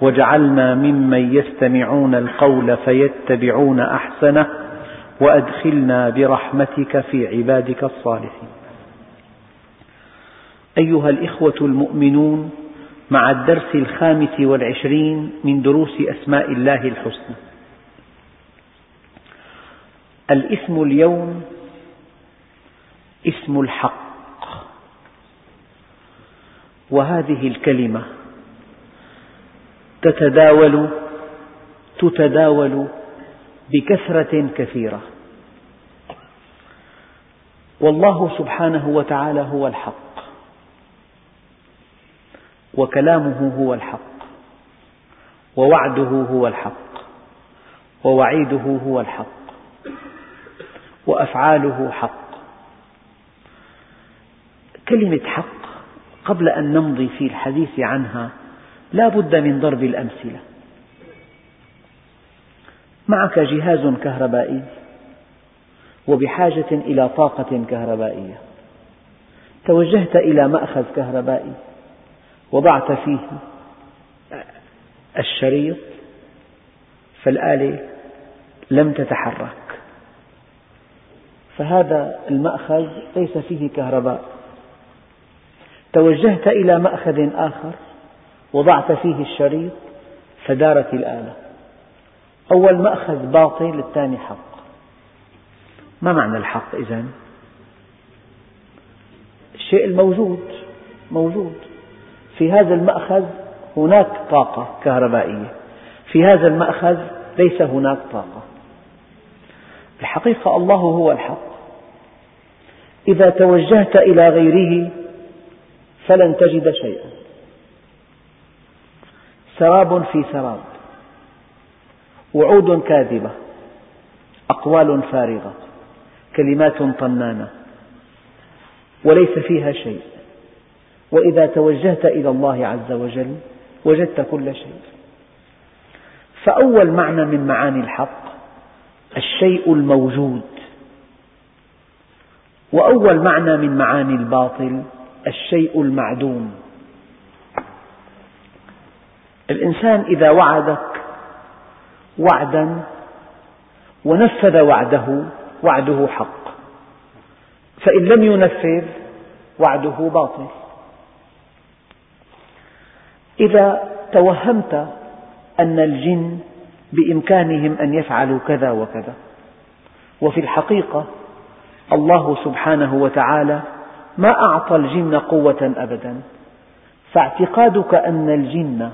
واجعلنا ممن يستمعون القول فيتبعون أحسنه وأدخلنا برحمتك في عبادك الصالحين. أيها الإخوة المؤمنون مع الدرس الخامس والعشرين من دروس أسماء الله الحسنى. الاسم اليوم اسم الحق. وهذه الكلمة تتداول تتداول بكثرة كثيرة. والله سبحانه وتعالى هو الحق وكلامه هو الحق ووعده هو الحق ووعيده هو الحق وأفعاله حق. كلمة حق قبل أن نمضي في الحديث عنها لا بد من ضرب الأمثلة. معك جهاز كهربائي وبحاجة إلى طاقة كهربائية. توجهت إلى مأخذ كهربائي وضعت فيه الشريط فالآلة لم تتحرك. فهذا المأخذ ليس فيه كهرباء. توجهت إلى مأخذ آخر وضعت فيه الشريط فدارت الآلة. أول مأخذ باطل الثاني حق. ما معنى الحق إذن؟ الشيء الموجود موجود. في هذا المأخذ هناك طاقة كهربائية. في هذا المأخذ ليس هناك طاقة. الحقيقة الله هو الحق. إذا توجهت إلى غيره فلن تجد شيئا. سراب في سراب وعود كاذبة أقوال فارغة كلمات طنانة وليس فيها شيء. وإذا توجهت إلى الله عز وجل وجدت كل شيء. فأول معنى من معاني الحق الشيء الموجود. وأول معنى من معاني الباطل الشيء المعدوم. الإنسان إذا وعدك وعدا ونفذ وعده وعده حق. فإن لم ينفذ وعده باطل. إذا توهمت أن الجن بإمكانهم أن يفعلوا كذا وكذا. وفي الحقيقة الله سبحانه وتعالى ما أعطى الجن قوة أبدا. فاعتقادك أن الجن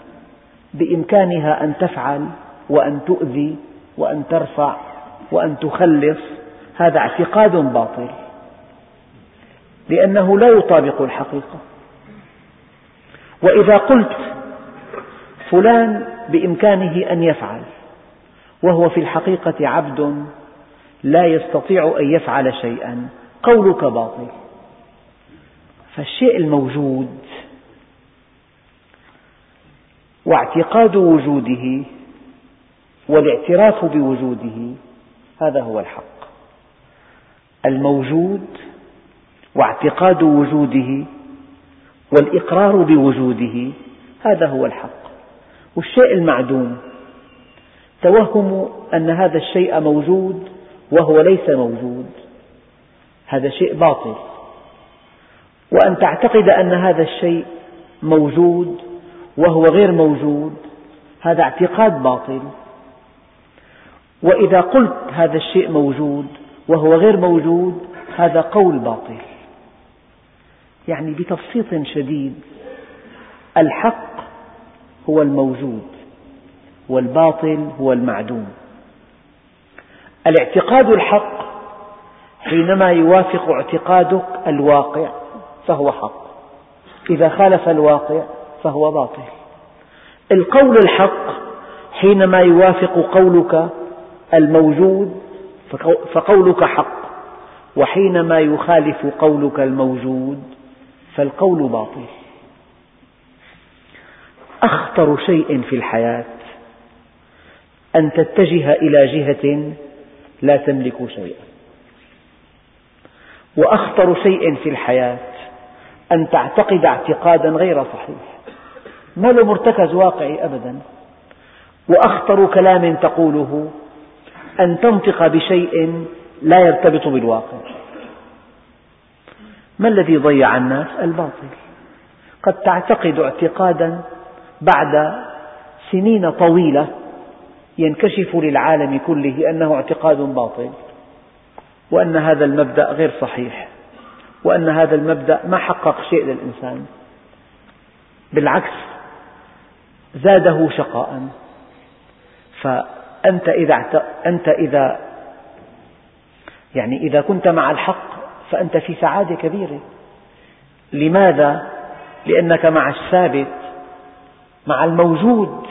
بإمكانها أن تفعل وأن تؤذي وأن ترفع وأن تخلص هذا اعتقاد باطل. لأنه لا يطابق الحقيقة. وإذا قلت فلان بإمكانه أن يفعل وهو في الحقيقة عبد لا يستطيع أن يفعل شيئا قولك باطل. فالشيء الموجود واعتقاد وجوده والاعتراف بوجوده هذا هو الحق. الموجود واعتقاد وجوده والإقرار بوجوده هذا هو الحق. والشيء المعدوم توهم أن هذا الشيء موجود وهو ليس موجود. هذا شيء باطل. وأن تعتقد أن هذا الشيء موجود وهو غير موجود. هذا اعتقاد باطل. وإذا قلت هذا الشيء موجود وهو غير موجود هذا قول باطل. يعني بتبسيط شديد الحق هو الموجود والباطل هو المعدوم. الاعتقاد الحق حينما يوافق اعتقادك الواقع فهو حق. إذا خالف الواقع فهو باطل. القول الحق حينما يوافق قولك الموجود فقولك حق وحينما يخالف قولك الموجود فالقول باطل. أخطر شيء في الحياة أن تتجه إلى جهة لا تملك شيئا. وأخطر شيء في الحياة أن تعتقد اعتقادا غير صحيح. ما له مرتكز واقعي أبدا. وأخطر كلام تقوله أن تنطق بشيء لا يرتبط بالواقع. ما الذي ضيع الناس؟ الباطل. قد تعتقد اعتقادا بعد سنين طويلة ينكشف للعالم كله أنه اعتقاد باطل وأن هذا المبدأ غير صحيح وأن هذا المبدأ ما حقق شيء للإنسان. بالعكس زاده شقاء. فأنت إذا أنت إذا يعني إذا كنت مع الحق فأنت في سعادة كبيرة. لماذا؟ لأنك مع الثابت مع الموجود.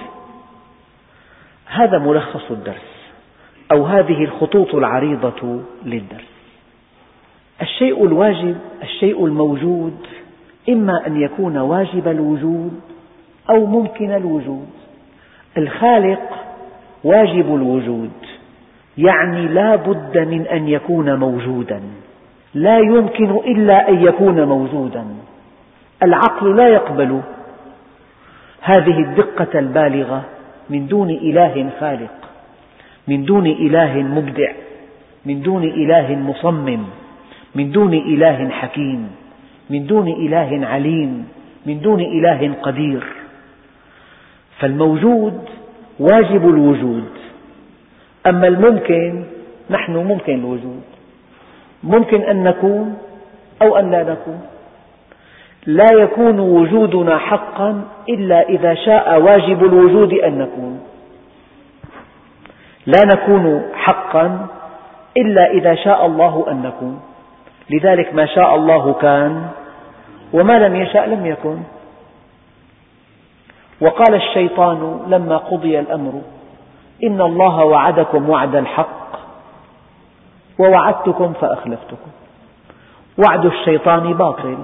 هذا ملخص الدرس أو هذه الخطوط العريضة للدرس. الشيء الواجب الشيء الموجود إما أن يكون واجب الوجود أو ممكن الوجود. الخالق واجب الوجود يعني لا بد من أن يكون موجودا. لا يمكن إلا أن يكون موجودا. العقل لا يقبل هذه الدقة البالغة من دون إله خالق من دون إله مبدع من دون إله مصمم من دون إله حكيم من دون إله عليم من دون إله قدير. فالموجود واجب الوجود. أما الممكن نحن ممكن الوجود. ممكن أن نكون أو أن لا نكون. لا يكون وجودنا حقا إلا إذا شاء واجب الوجود أن نكون. لا نكون حقا إلا إذا شاء الله أن نكون. لذلك ما شاء الله كان وما لم يشأ لم يكن. وقال الشيطان لما قضي الأمر إن الله وعدكم وعد الحق ووعدتكم فأخلفتكم. وعد الشيطان باطل.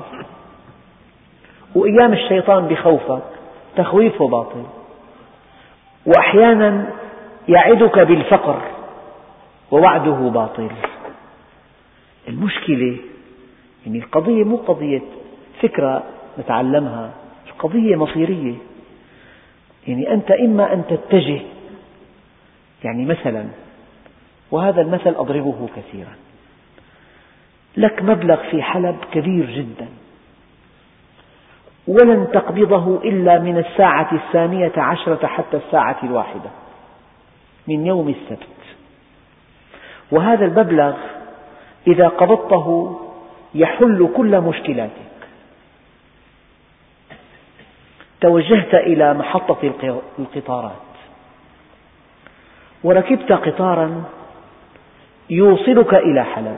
وأيام الشيطان بخوفك تخويفه باطل. وأحيانا يعدك بالفقر ووعده باطل. المشكلة يعني القضية مو قضية فكرة نتعلمها القضية مصيرية. يعني أنت إما أن تتجه يعني مثلا وهذا المثل أضربه كثيرا لك مبلغ في حلب كبير جدا ولن تقبضه إلا من الساعة الثانية عشرة حتى الساعة الواحدة من يوم السبت. وهذا المبلغ إذا قبضته يحل كل مشكلاتك توجهت إلى محطة القطارات. وركبت قطارا يوصلك إلى حلب.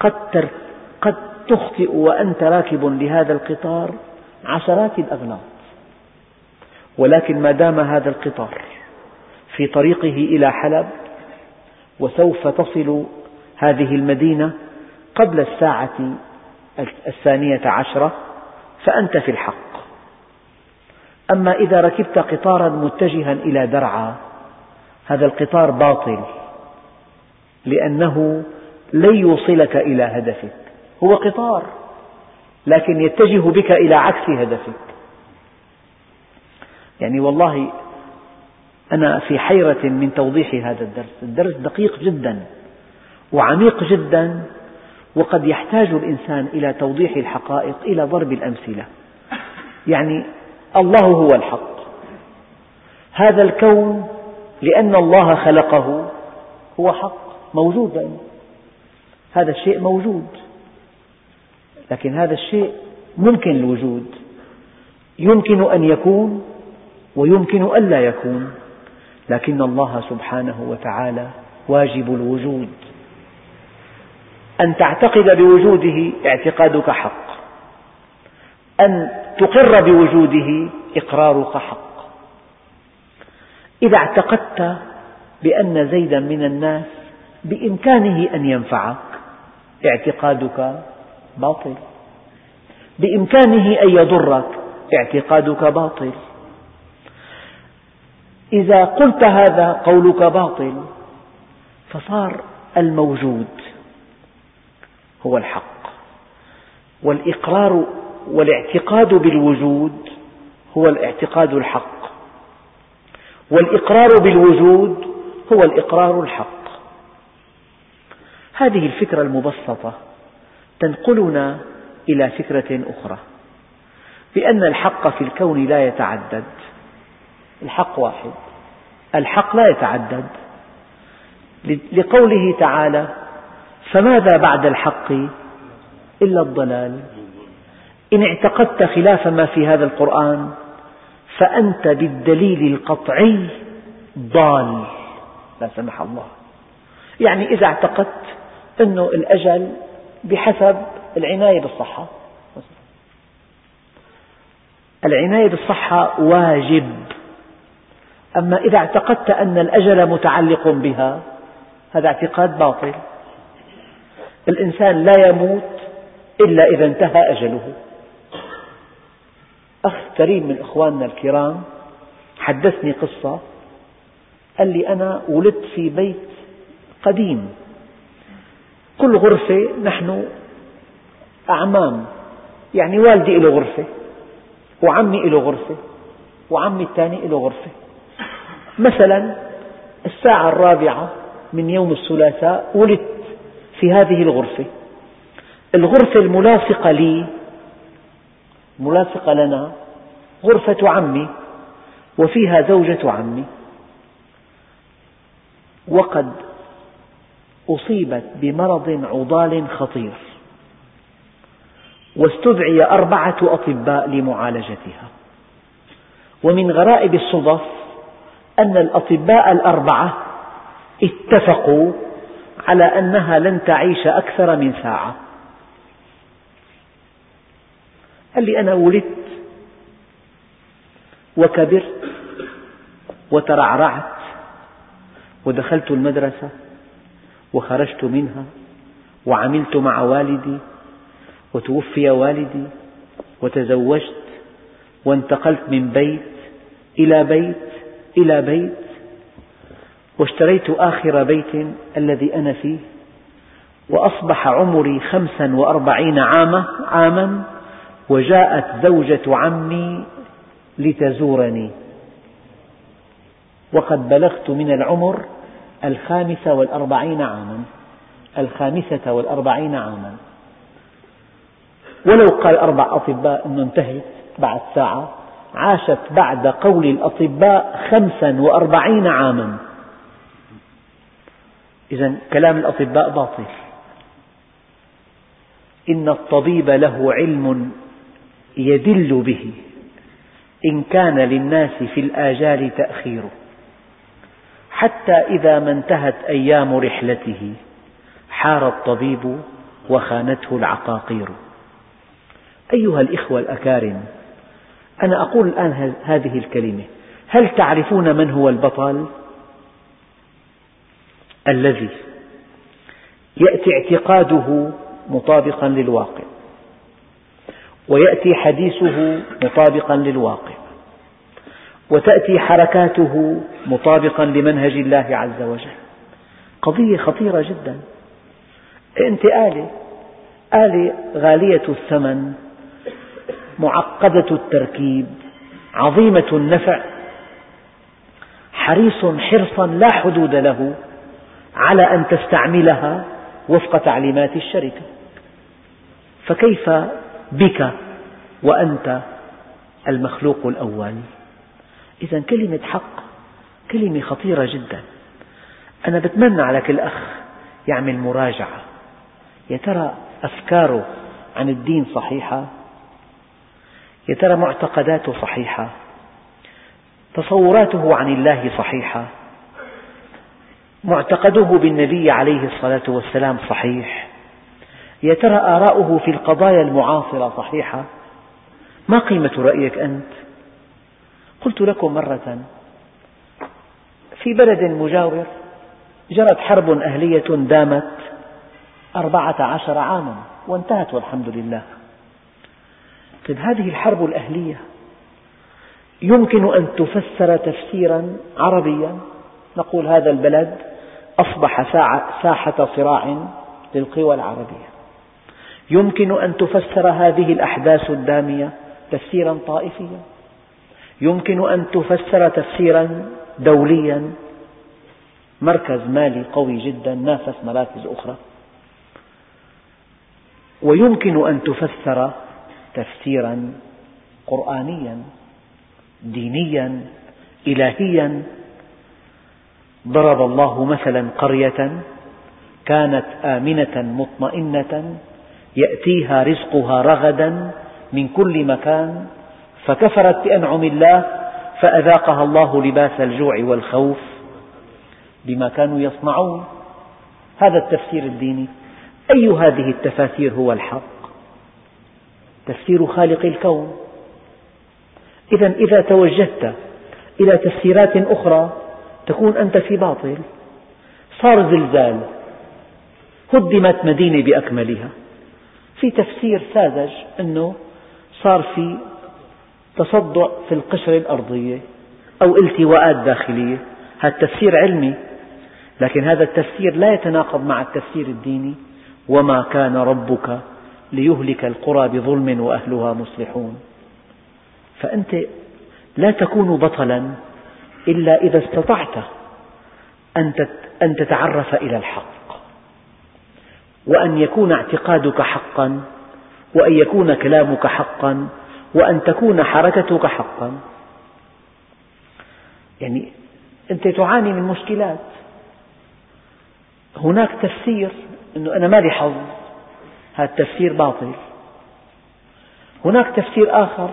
قد, قد تخطئ وأنت راكب لهذا القطار عشرات الأغلاط ولكن ما دام هذا القطار في طريقه إلى حلب وسوف تصل هذه المدينة قبل الساعة الثانية عشرة فأنت في الحق. أما إذا ركبت قطارا متجها إلى درعا هذا القطار باطل لأنه لن يوصلك إلى هدفك. هو قطار لكن يتجه بك إلى عكس هدفك. يعني والله أنا في حيرة من توضيح هذا الدرس. الدرس دقيق جدا وعميق جدا وقد يحتاج الإنسان إلى توضيح الحقائق إلى ضرب الأمثلة. يعني الله هو الحق. هذا الكون لأن الله خلقه هو حق موجودا هذا الشيء موجود. لكن هذا الشيء ممكن الوجود. يمكن أن يكون ويمكن ألا يكون. لكن الله سبحانه وتعالى واجب الوجود. أن تعتقد بوجوده اعتقادك حق. أن تقر بوجوده إقرارك حق. إذا اعتقدت بأن زيدا من الناس بإمكانه أن ينفعك اعتقادك باطل. بإمكانه أن يضرك اعتقادك باطل. إذا قلت هذا قولك باطل فصار الموجود. هو الحق. والإقرار والاعتقاد بالوجود هو الاعتقاد الحق. والإقرار بالوجود هو الإقرار الحق. هذه الفكرة المبسطة تنقلنا إلى فكرة أخرى بأن الحق في الكون لا يتعدد. الحق واحد. الحق لا يتعدد. لقوله تعالى فماذا بعد الحق إلا الضلال؟ إن اعتقدت خلاف ما في هذا القرآن فأنت بالدليل القطعي ضال. لا سمح الله. يعني إذا اعتقدت أن الأجل بحسب العناية بالصحة. العناية بالصحة واجب. أما إذا اعتقدت أن الأجل متعلق بها هذا اعتقاد باطل. الإنسان لا يموت إلا إذا انتهى أجله. أخ كريم من إخواننا الكرام حدثني قصة قال لي أنا ولدت في بيت قديم. كل غرفة نحن أعمام يعني والدي له غرفة وعمي له غرفة وعمي الثاني له غرفة. مثلا الساعة الرابعة من يوم الثلاثاء ولدت في هذه الغرفة. الغرفة الملاصقة لي ملاصقة لنا غرفة عمي وفيها زوجة عمي. وقد أصيبت بمرض عضال خطير واستدعي أربعة أطباء لمعالجتها. ومن غرائب الصدف أن الأطباء الأربعة اتفقوا على أنها لن تعيش أكثر من ساعة. قال لي أنا ولدت وكبرت وترعرعت ودخلت المدرسة وخرجت منها وعملت مع والدي وتوفي والدي وتزوجت وانتقلت من بيت إلى بيت إلى بيت واشتريت آخر بيت الذي أنا فيه وأصبح عمري خمسا وأربعين عاما, عاما وجاءت زوجة عمي لتزورني. وقد بلغت من العمر الخامسة والأربعين عاما الخامسة والأربعين عاما. ولو قال أربع أطباء أنه انتهت بعد ساعة عاشت بعد قول الأطباء خمسا وأربعين عاما. إذا كلام الأطباء باطل. إن الطبيب له علم يدل به. إن كان للناس في الآجال تأخير. حتى إذا ما انتهت أيام رحلته حار الطبيب وخانته العقاقير. أيها الإخوة الأكارم أنا أقول الآن هذه الكلمة. هل تعرفون من هو البطل؟ الذي يأتي اعتقاده مطابقا للواقع ويأتي حديثه مطابقا للواقع وتأتي حركاته مطابقا لمنهج الله عز وجل. قضية خطيرة جدا. أنت آلة آلة غالية الثمن معقدة التركيب عظيمة النفع حريص حرصا لا حدود له على أن تستعملها وفق تعليمات الشركة. فكيف بك وأنت المخلوق الأول؟ إذا كلمة حق كلمة خطيرة جدا. أنا بتمنى على كل أخ يعمل مراجعة. يا ترى أفكاره عن الدين صحيحة؟ يا ترى معتقداته صحيحة؟ تصوراته عن الله صحيحة؟ معتقده بالنبي عليه الصلاة والسلام صحيح. يا ترى آراؤه في القضايا المعاصرة صحيحة؟ ما قيمة رأيك أنت؟ قلت لكم مرة في بلد مجاور جرت حرب أهلية دامت أربعة عشر عاما وانتهت والحمد لله. طيب هذه الحرب الأهلية يمكن أن تفسر تفسيرا عربيا؟ نقول هذا البلد أصبح ساحة صراع للقوى العربية. يمكن أن تفسر هذه الأحداث الدامية تفسيرا طائفيا. يمكن أن تفسر تفسيرا دوليا. مركز مالي قوي جدا نافس مراكز أخرى. ويمكن أن تفسر تفسيرا قرآنيا دينيا إلهيا. ضرب الله مثلا قرية كانت آمنة مطمئنة يأتيها رزقها رغدا من كل مكان فكفرت بأنعم الله فأذاقها الله لباس الجوع والخوف بما كانوا يصنعون. هذا التفسير الديني. أي هذه التفاسير هو الحق؟ تفسير خالق الكون. إذا إذا توجهت إلى تفسيرات أخرى تكون أنت في باطل. صار زلزال. هدمت مدينة بأكملها. في تفسير ساذج أنه صار في تصدع في القشرة الأرضية أو التواءات داخلية هذا تفسير علمي لكن هذا التفسير لا يتناقض مع التفسير الديني. وما كان ربك ليهلك القرى بظلم وأهلها مصلحون. فأنت لا تكون بطلا. إلا إذا استطعت أن تتعرف إلى الحق. وأن يكون اعتقادك حقا وأن يكون كلامك حقا وأن تكون حركتك حقا. يعني أنت تعاني من مشكلات. هناك تفسير أنه أنا ما لي حظ هذا التفسير باطل. هناك تفسير آخر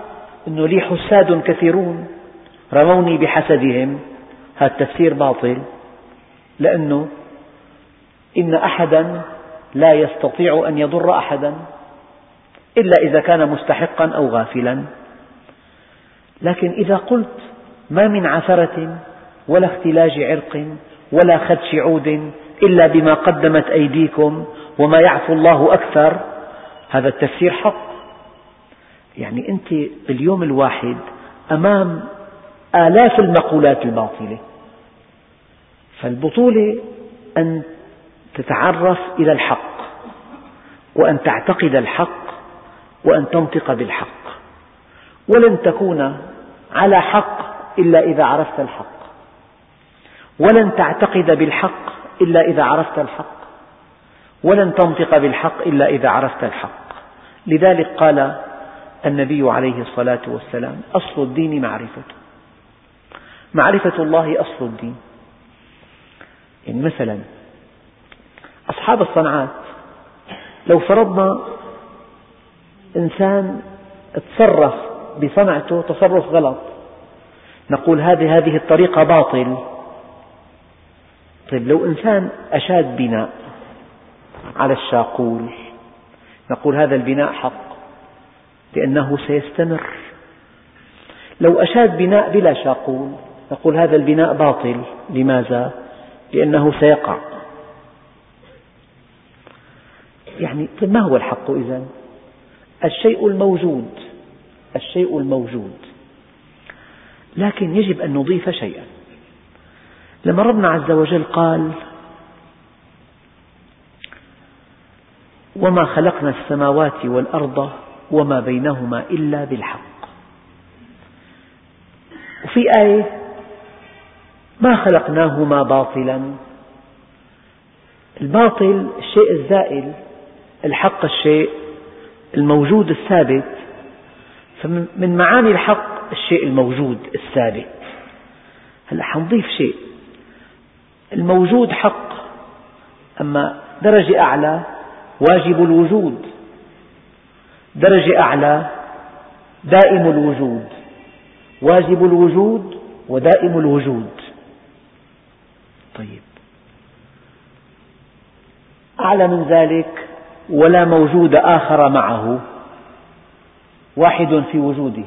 أنه لي حساد كثيرون. رموني بحسدهم. هذا التفسير باطل لأنه إن أحدا لا يستطيع أن يضر أحدا إلا إذا كان مستحقا أو غافلا. لكن إذا قلت ما من عثرة ولا اختلاج عرق ولا خدش عود إلا بما قدمت أيديكم وما يعفو الله أكثر هذا التفسير حق. يعني أنت باليوم الواحد أمام آلاف المقولات الباطلة. فالبطولة أن تتعرف إلى الحق وأن تعتقد الحق وأن تنطق بالحق. ولن تكون على حق إلا إذا عرفت الحق. ولن تعتقد بالحق إلا إذا عرفت الحق. ولن تنطق بالحق إلا إذا عرفت الحق. لذلك قال النبي عليه الصلاة والسلام أصل الدين معرفته معرفة الله أصل الدين. يعني مثلا أصحاب الصنعات لو فرضنا إنسان تصرف بصنعته تصرف غلط نقول هذه هذه الطريقة باطل. طيب لو إنسان أشاد بناء على الشاقول نقول هذا البناء حق لأنه سيستمر. لو أشاد بناء بلا شاقول نقول هذا البناء باطل. لماذا؟ لأنه سيقع. يعني طيب ما هو الحق إذا؟ الشيء الموجود. الشيء الموجود. لكن يجب أن نضيف شيئا. لما ربنا عز وجل قال وما خلقنا السماوات والأرض وما بينهما إلا بالحق. وفي آية ما خلقناهما باطلا. الباطل الشيء الزائل الحق الشيء الموجود الثابت. فمن معاني الحق الشيء الموجود الثابت. هلأ حنضيف شيء. الموجود حق أما درجة أعلى واجب الوجود. درجة أعلى دائم الوجود. واجب الوجود ودائم الوجود. طيب. أعلى من ذلك ولا موجود آخر معه. واحد في وجوده.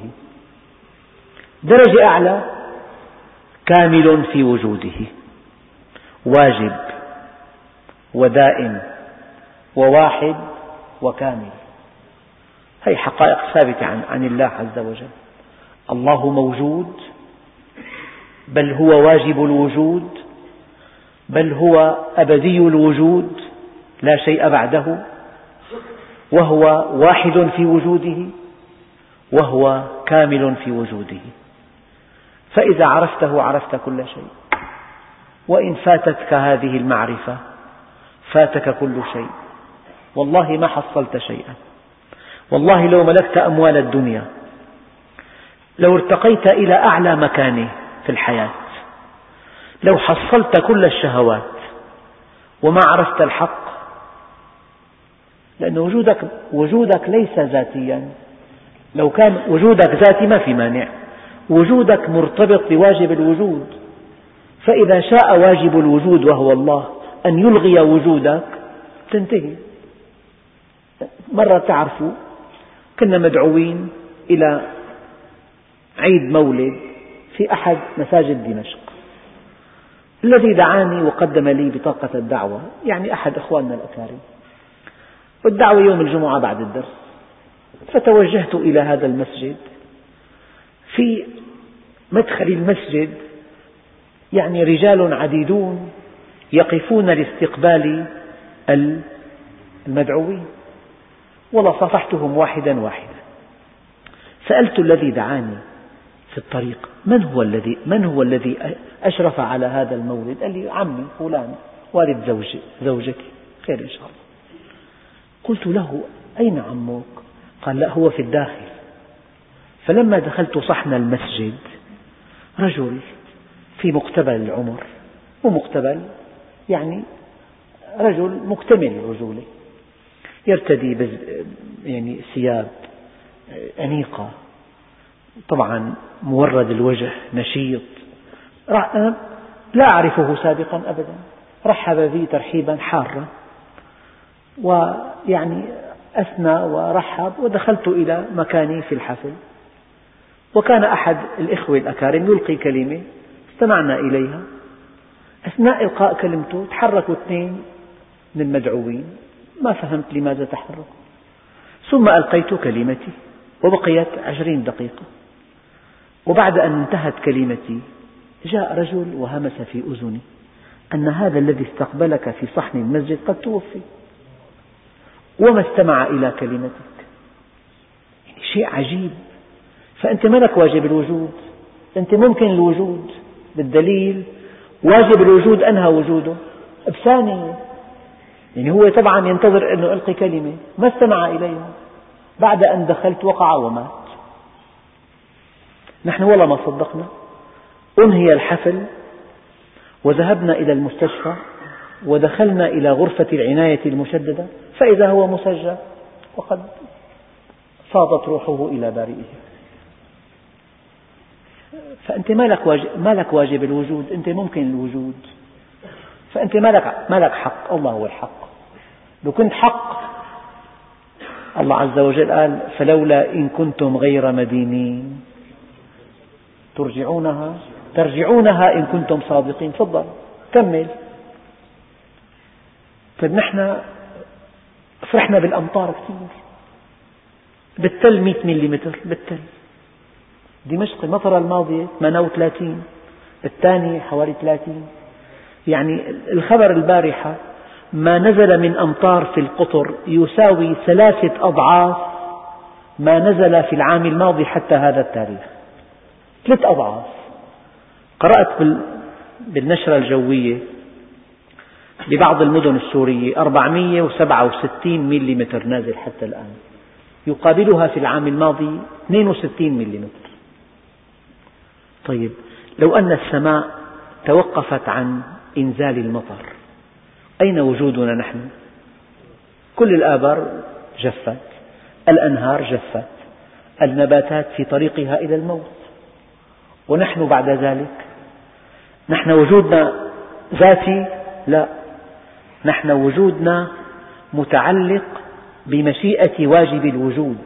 درجة أعلى كامل في وجوده. واجب ودائم وواحد وكامل. هذه حقائق ثابتة عن, عن الله عز وجل. الله موجود بل هو واجب الوجود بل هو أبدي الوجود لا شيء بعده وهو واحد في وجوده وهو كامل في وجوده. فإذا عرفته عرفت كل شيء. وإن فاتتك هذه المعرفة فاتك كل شيء. والله ما حصلت شيئا. والله لو ملكت أموال الدنيا لو ارتقيت إلى أعلى مكانه في الحياة. لو حصلت كل الشهوات وما عرفت الحق لأن وجودك, وجودك ليس ذاتيا. لو كان وجودك ذاتي ما في مانع. وجودك مرتبط بواجب الوجود. فإذا شاء واجب الوجود وهو الله أن يلغي وجودك تنتهي. مرة تعرفوا كنا مدعوين إلى عيد مولد في أحد مساجد دمشق. الذي دعاني وقدم لي بطاقة الدعوة يعني أحد إخواننا الأكارم. والدعوة يوم الجمعة بعد الدرس. فتوجهت إلى هذا المسجد. في مدخل المسجد يعني رجال عديدون يقفون لاستقبال المدعوين. ولصافحتهم واحدا واحدا. سألت الذي دعاني في الطريق. من هو الذي من هو الذي أشرف على هذا المولد؟ قال لي عمي فلان والد زوجي زوجتي خير إن شاء الله. قلت له أين عمك؟ قال لا هو في الداخل. فلما دخلت صحن المسجد رجل في مقتبل العمر. ومقتبل يعني رجل مكتمل الرجولة يرتدي يعني ثياب أنيقة. طبعا مورد الوجه نشيط. لا أعرفه سابقا أبدا. رحب بي ترحيبا حارا. ويعني أثنى ورحب ودخلت إلى مكاني في الحفل. وكان أحد الإخوة الأكارم يلقي كلمة استمعنا إليها. أثناء إلقاء كلمته تحركوا اثنين من المدعوين ما فهمت لماذا تحركوا. ثم ألقيت كلمتي وبقيت عشرين دقيقة. وبعد أن انتهت كلمتي جاء رجل وهمس في أذني أن هذا الذي استقبلك في صحن المسجد قد توفي. وما استمع إلى كلمتك؟ يعني شيء عجيب. فأنت ما واجب الوجود. أنت ممكن الوجود بالدليل. واجب الوجود أنهى وجوده. بثانية يعني هو طبعا ينتظر أنه ألقي كلمة. ما استمع إليها. بعد أن دخلت وقع ومات. نحن والله ما صدقنا. أنهي الحفل وذهبنا إلى المستشفى ودخلنا إلى غرفة العناية المشددة فإذا هو مسجى وقد فاضت روحه إلى بارئه. فأنت ما لك واجب, ما لك واجب الوجود؟ أنت ممكن الوجود. فأنت ما لك, ما لك حق الله هو الحق. لو كنت حق الله عز وجل قال فلولا إن كنتم غير مدينين. ترجعونها؟ ترجعونها إن كنتم صادقين. تفضل كمل. طيب نحن فرحنا بالأمطار كثير. بالتل 100 ملم بالتل. دمشق المطرة الماضية 38 الثانية حوالي 30 يعني الخبر البارحة ما نزل من أمطار في القطر يساوي ثلاثة أضعاف ما نزل في العام الماضي حتى هذا التاريخ. ثلاث أضعاف. قرأت بالنشرة الجوية ببعض المدن السورية 467 ملم نازل حتى الآن. يقابلها في العام الماضي 62 ملم طيب لو أن السماء توقفت عن إنزال المطر أين وجودنا نحن؟ كل الآبار جفت الأنهار جفت النباتات في طريقها إلى الموت. ونحن بعد ذلك. نحن وجودنا ذاتي؟ لا. نحن وجودنا متعلق بمشيئة واجب الوجود.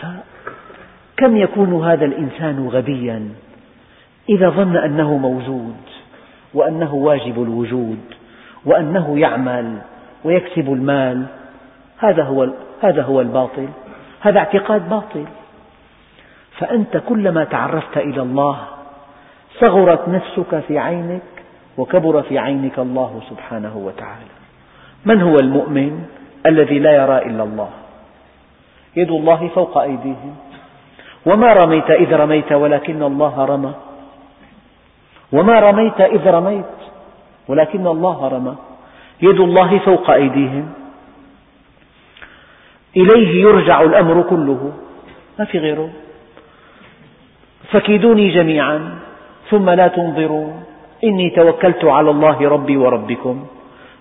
فكم يكون هذا الإنسان غبيا إذا ظن أنه موجود وأنه واجب الوجود وأنه يعمل ويكسب المال؟ هذا هو هذا هو الباطل. هذا اعتقاد باطل. فأنت كلما تعرفت إلى الله صغرت نفسك في عينك وكبر في عينك الله سبحانه وتعالى. من هو المؤمن الذي لا يرى إلا الله؟ يد الله فوق أيديهم. وما رميت إذ رميت ولكن الله رمى. وما رميت إذ رميت ولكن الله رمى. يد الله فوق أيديهم. إليه يرجع الأمر كله. ما في غيره. فكيدوني جميعا ثم لا تنظرون. إني توكلت على الله ربي وربكم.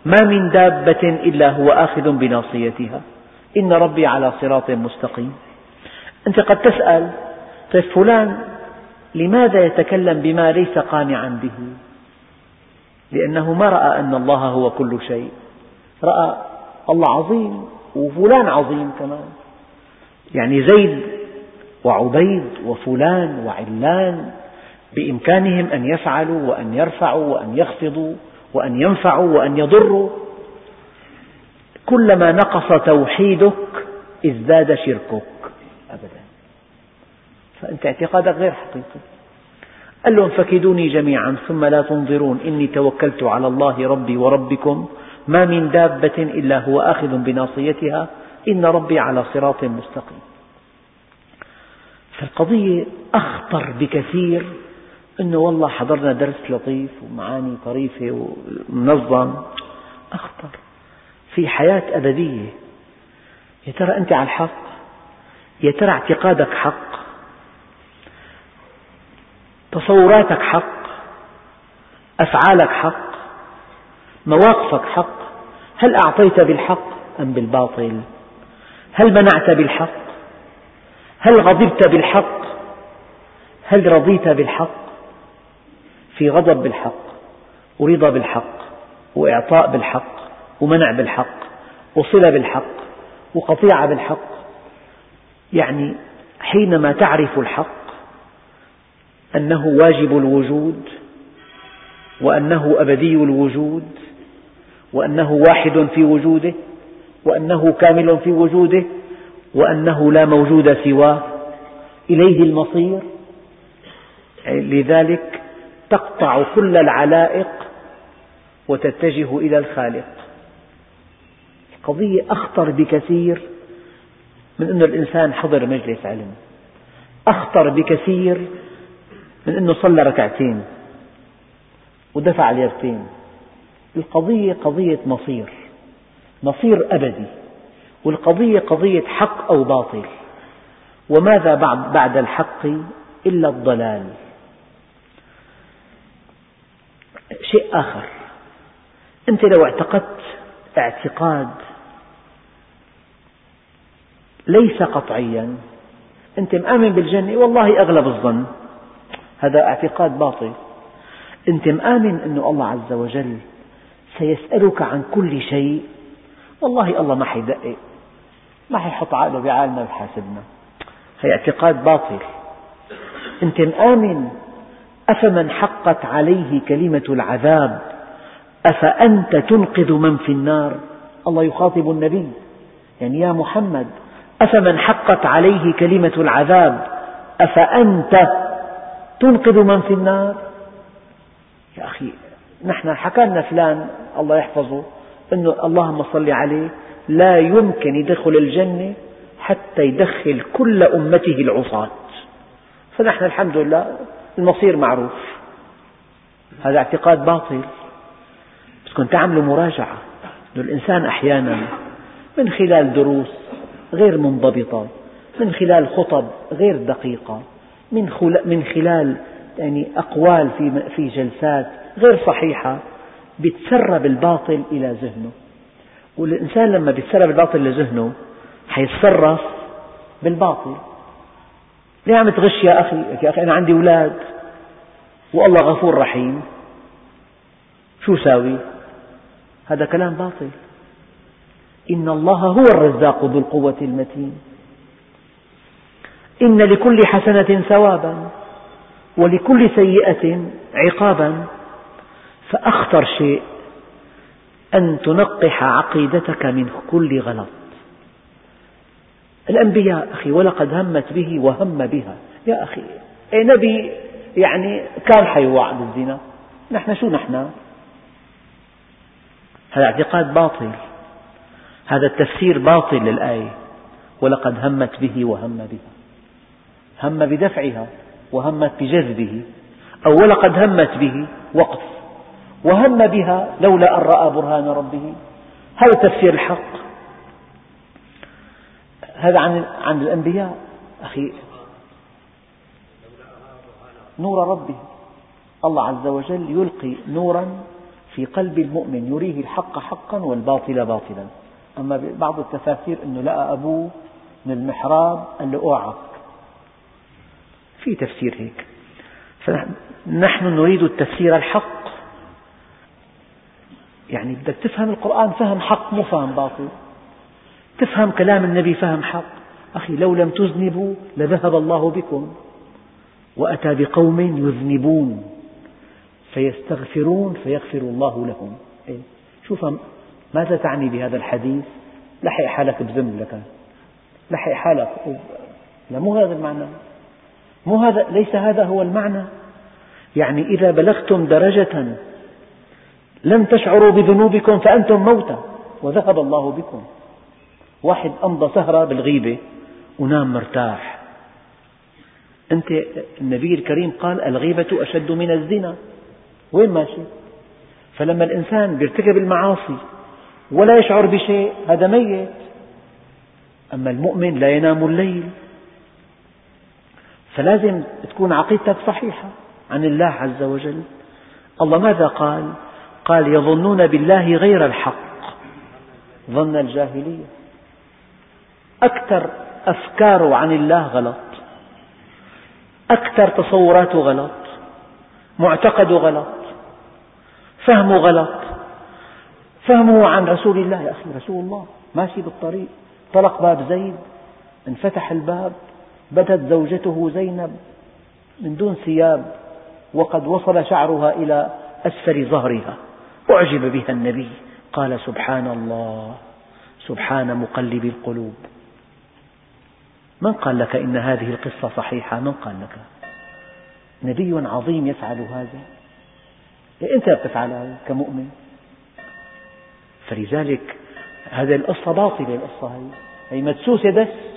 ما من دابة إلا هو آخذ بناصيتها. إن ربي على صراط مستقيم. أنت قد تسأل طيب فلان لماذا يتكلم بما ليس قانعا به؟ لأنه ما رأى أن الله هو كل شيء. رأى الله عظيم وفلان عظيم كمان. يعني زيد وعبيد وفلان وعلان بإمكانهم أن يفعلوا وأن يرفعوا وأن يخفضوا وأن ينفعوا وأن يضروا. كلما نقص توحيدك ازداد شركك. أبدا. فأنت اعتقادك غير حقيقي. قال لهم فكيدوني جميعا ثم لا تنظرون. إني توكلت على الله ربي وربكم. ما من دابة إلا هو آخذ بناصيتها. إن ربي على صراط مستقيم. فالقضية أخطر بكثير أنه والله حضرنا درس لطيف ومعاني طريفة ومنظم. أخطر. في حياة أبدية. يا ترى أنت على الحق؟ يا ترى اعتقادك حق؟ تصوراتك حق؟ أفعالك حق؟ مواقفك حق؟ هل أعطيت بالحق أم بالباطل؟ هل منعت بالحق؟ هل غضبت بالحق؟ هل رضيت بالحق؟ في غضب بالحق ورضا بالحق وإعطاء بالحق ومنع بالحق وصلة بالحق وقطيعة بالحق. يعني حينما تعرف الحق أنه واجب الوجود وأنه أبدي الوجود وأنه واحد في وجوده وأنه كامل في وجوده وأنه لا موجود سواه إليه المصير. لذلك تقطع كل العلائق وتتجه إلى الخالق. القضية أخطر بكثير من أن الإنسان حضر مجلس علم. أخطر بكثير من أنه صلى ركعتين ودفع ليرتين القضية قضية مصير مصير أبدي. والقضية قضية حق أو باطل. وماذا بعد الحق إلا الضلال. شيء آخر. أنت لو اعتقدت اعتقاد ليس قطعيا أنت مآمن بالجنة والله أغلب الظن. هذا اعتقاد باطل. أنت مآمن أن الله عز وجل سيسألك عن كل شيء والله الله ما حيدقق. ما حيحط عقله بعالمنا ويحاسبنا. هي اعتقاد باطل. أنت مآمن أفمن حقت عليه كلمة العذاب أفأنت تنقذ من في النار؟ الله يخاطب النبي. يعني يا محمد أفمن حقت عليه كلمة العذاب؟ أفأنت تنقذ من في النار؟ يا أخي نحن حكى لنا فلان الله يحفظه أنه اللهم صل عليه لا يمكن يدخل الجنة حتى يدخل كل أمته العصاة. فنحن الحمد لله المصير معروف. هذا اعتقاد باطل. بدكم تعملوا مراجعة. الإنسان أحيانا من خلال دروس غير منضبطة من خلال خطب غير دقيقة من خلال يعني أقوال في في جلسات غير صحيحة بيتسرب الباطل إلى ذهنه. والإنسان لما بيتسرب الباطل لذهنه حيتصرف بالباطل. ليه عم تغش يا أخي؟ يا أخي أنا عندي أولاد. والله غفور رحيم. شو ساوي؟ هذا كلام باطل. إن الله هو الرزاق ذو القوة المتين. إن لكل حسنة ثوابا ولكل سيئة عقابا. فأخطر شيء أن تنقح عقيدتك من كل غلط. الأنبياء أخي ولقد همت به وهم بها. يا أخي أي نبي يعني كان حيوعى بالزنا نحن شو نحن؟ هذا اعتقاد باطل. هذا التفسير باطل للآية. ولقد همت به وهم بها. هم بدفعها وهمت بجذبه. أو ولقد همت به وقف. وهم بها لولا أن رأى برهان ربه. هذا تفسير الحق. هذا عن عن الأنبياء. أخي نور ربه. الله عز وجل يلقي نورا في قلب المؤمن يريه الحق حقا والباطل باطلا. أما بعض التفاسير أنه لقى أبوه من المحراب قال له أوعك. في تفسير هيك. فنحن نريد التفسير الحق يعني بدك تفهم القرآن فهم حق مو فهم باطل. تفهم كلام النبي فهم حق. أخي لو لم تذنبوا لذهب الله بكم وأتى بقوم يذنبون فيستغفرون فيغفر الله لهم. إيه؟ شوف ماذا تعني بهذا الحديث؟ لحق حالك بذنب لك. لحق حالك لا مو هذا المعنى. مو هذا ليس هذا هو المعنى. يعني إذا بلغتم درجة لم تشعروا بذنوبكم فأنتم موتى. وذهب الله بكم. واحد أمضى سهرة بالغيبة ونام مرتاح. أنت النبي الكريم قال الغيبة أشد من الزنا. وين ماشي؟ فلما الإنسان يرتكب المعاصي ولا يشعر بشيء هذا ميت. أما المؤمن لا ينام الليل. فلازم تكون عقيدتك صحيحة عن الله عز وجل. الله ماذا قال؟ قال يظنون بالله غير الحق. ظن الجاهلية. أكثر أفكاره عن الله غلط. أكثر تصوراته غلط. معتقده غلط. فهمه غلط. فهمه عن رسول الله. يا أخي رسول الله ماشي بالطريق. طلق باب زيد. انفتح الباب. بدت زوجته زينب من دون ثياب. وقد وصل شعرها إلى أسفل ظهرها. أعجب بها النبي. قال سبحان الله سبحان مقلب القلوب. من قال لك إن هذه القصة صحيحة؟ من قال لك؟ نبي عظيم يفعل هذا. أنت بتفعل كمؤمن؟ فلذلك هذه القصة باطلة القصة هي هي مدسوسة دس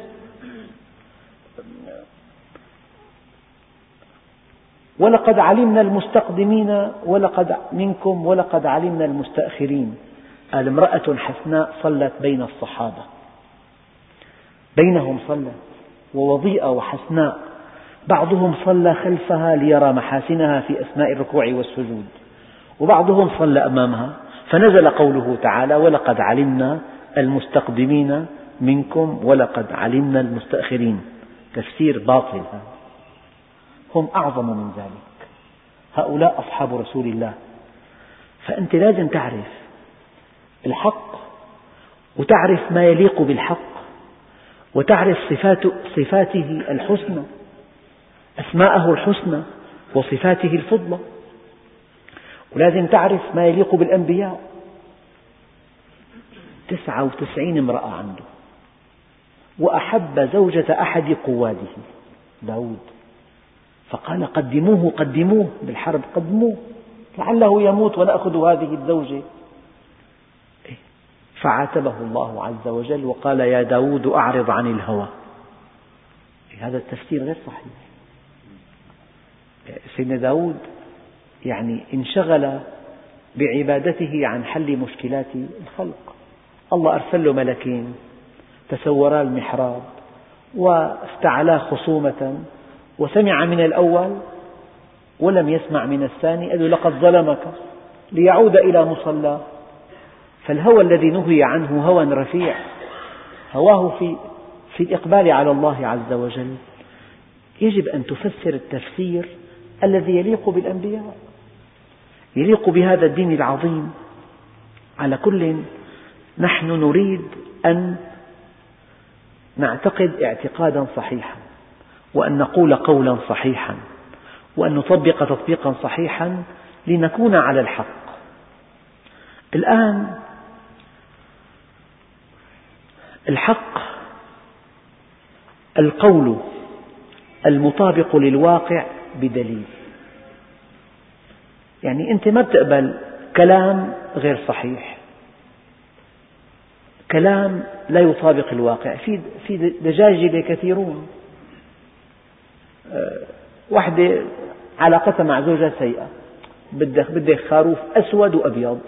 ولقد علمنا المستقدمين ولقد منكم ولقد علمنا المستأخرين. قال امرأة حسناء صلت بين الصحابة. بينهم صلت ووضيئة وحسناء. بعضهم صلى خلفها ليرى محاسنها في أثناء الركوع والسجود. وبعضهم صلى أمامها. فنزل قوله تعالى ولقد علمنا المستقدمين منكم ولقد علمنا المستأخرين. تفسير باطل هذا. هم أعظم من ذلك. هؤلاء أصحاب رسول الله. فأنت لازم تعرف الحق وتعرف ما يليق بالحق وتعرف صفات صفاته الحسنى أسماءه الحسنى وصفاته الفضلى. ولازم تعرف ما يليق بالأنبياء. تسعة وتسعين امرأة عنده. وأحب زوجة أحد قواده داود. فقال قدموه قدموه بالحرب قدموه. لعله يموت ونأخذ هذه الزوجة. فعاتبه الله عز وجل وقال يا داود أعرض عن الهوى. هذا التفسير غير صحيح. سيدنا داود يعني انشغل بعبادته عن حل مشكلات الخلق. الله أرسل له ملكين تسورا المحراب وافتعلا خصومة وسمع من الأول ولم يسمع من الثاني قال له لقد ظلمك ليعود إلى مصلاه فالهوى الذي نهي عنه هوى رفيع هواه في في الإقبال على الله عز وجل. يجب أن تفسر التفسير الذي يليق بالأنبياء يليق بهذا الدين العظيم. على كل نحن نريد أن نعتقد اعتقادا صحيحا. وأن نقول قولا صحيحا وأن نطبق تطبيقا صحيحا لنكون على الحق. الآن الحق القول المطابق للواقع بدليل. يعني أنت ما بتقبل كلام غير صحيح. كلام لا يطابق الواقع. في دجاجلة كثيرون. وحدة علاقتها مع زوجها سيئة. بدك بدك خروف أسود وأبيض.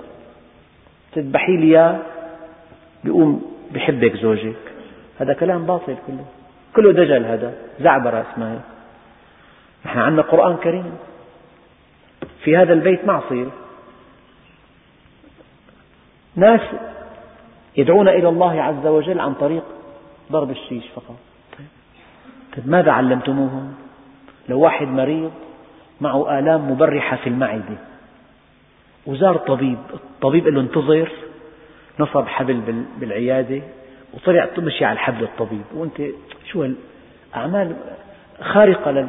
تذبحي لي إياه بيقوم بحبك زوجك. هذا كلام باطل كله. كله دجل هذا. زعبرة اسمها نحن عندنا قرآن كريم. في هذا البيت معصية. ناس يدعون إلى الله عز وجل عن طريق ضرب الشيش فقط. طيب ماذا علمتموهم؟ لو واحد مريض معه آلام مبرحة في المعدة. وزار طبيب الطبيب قال له انتظر نصب حبل بالعيادة وطلع مشي على الحبل الطبيب. وانت شو هالأعمال خارقة لل...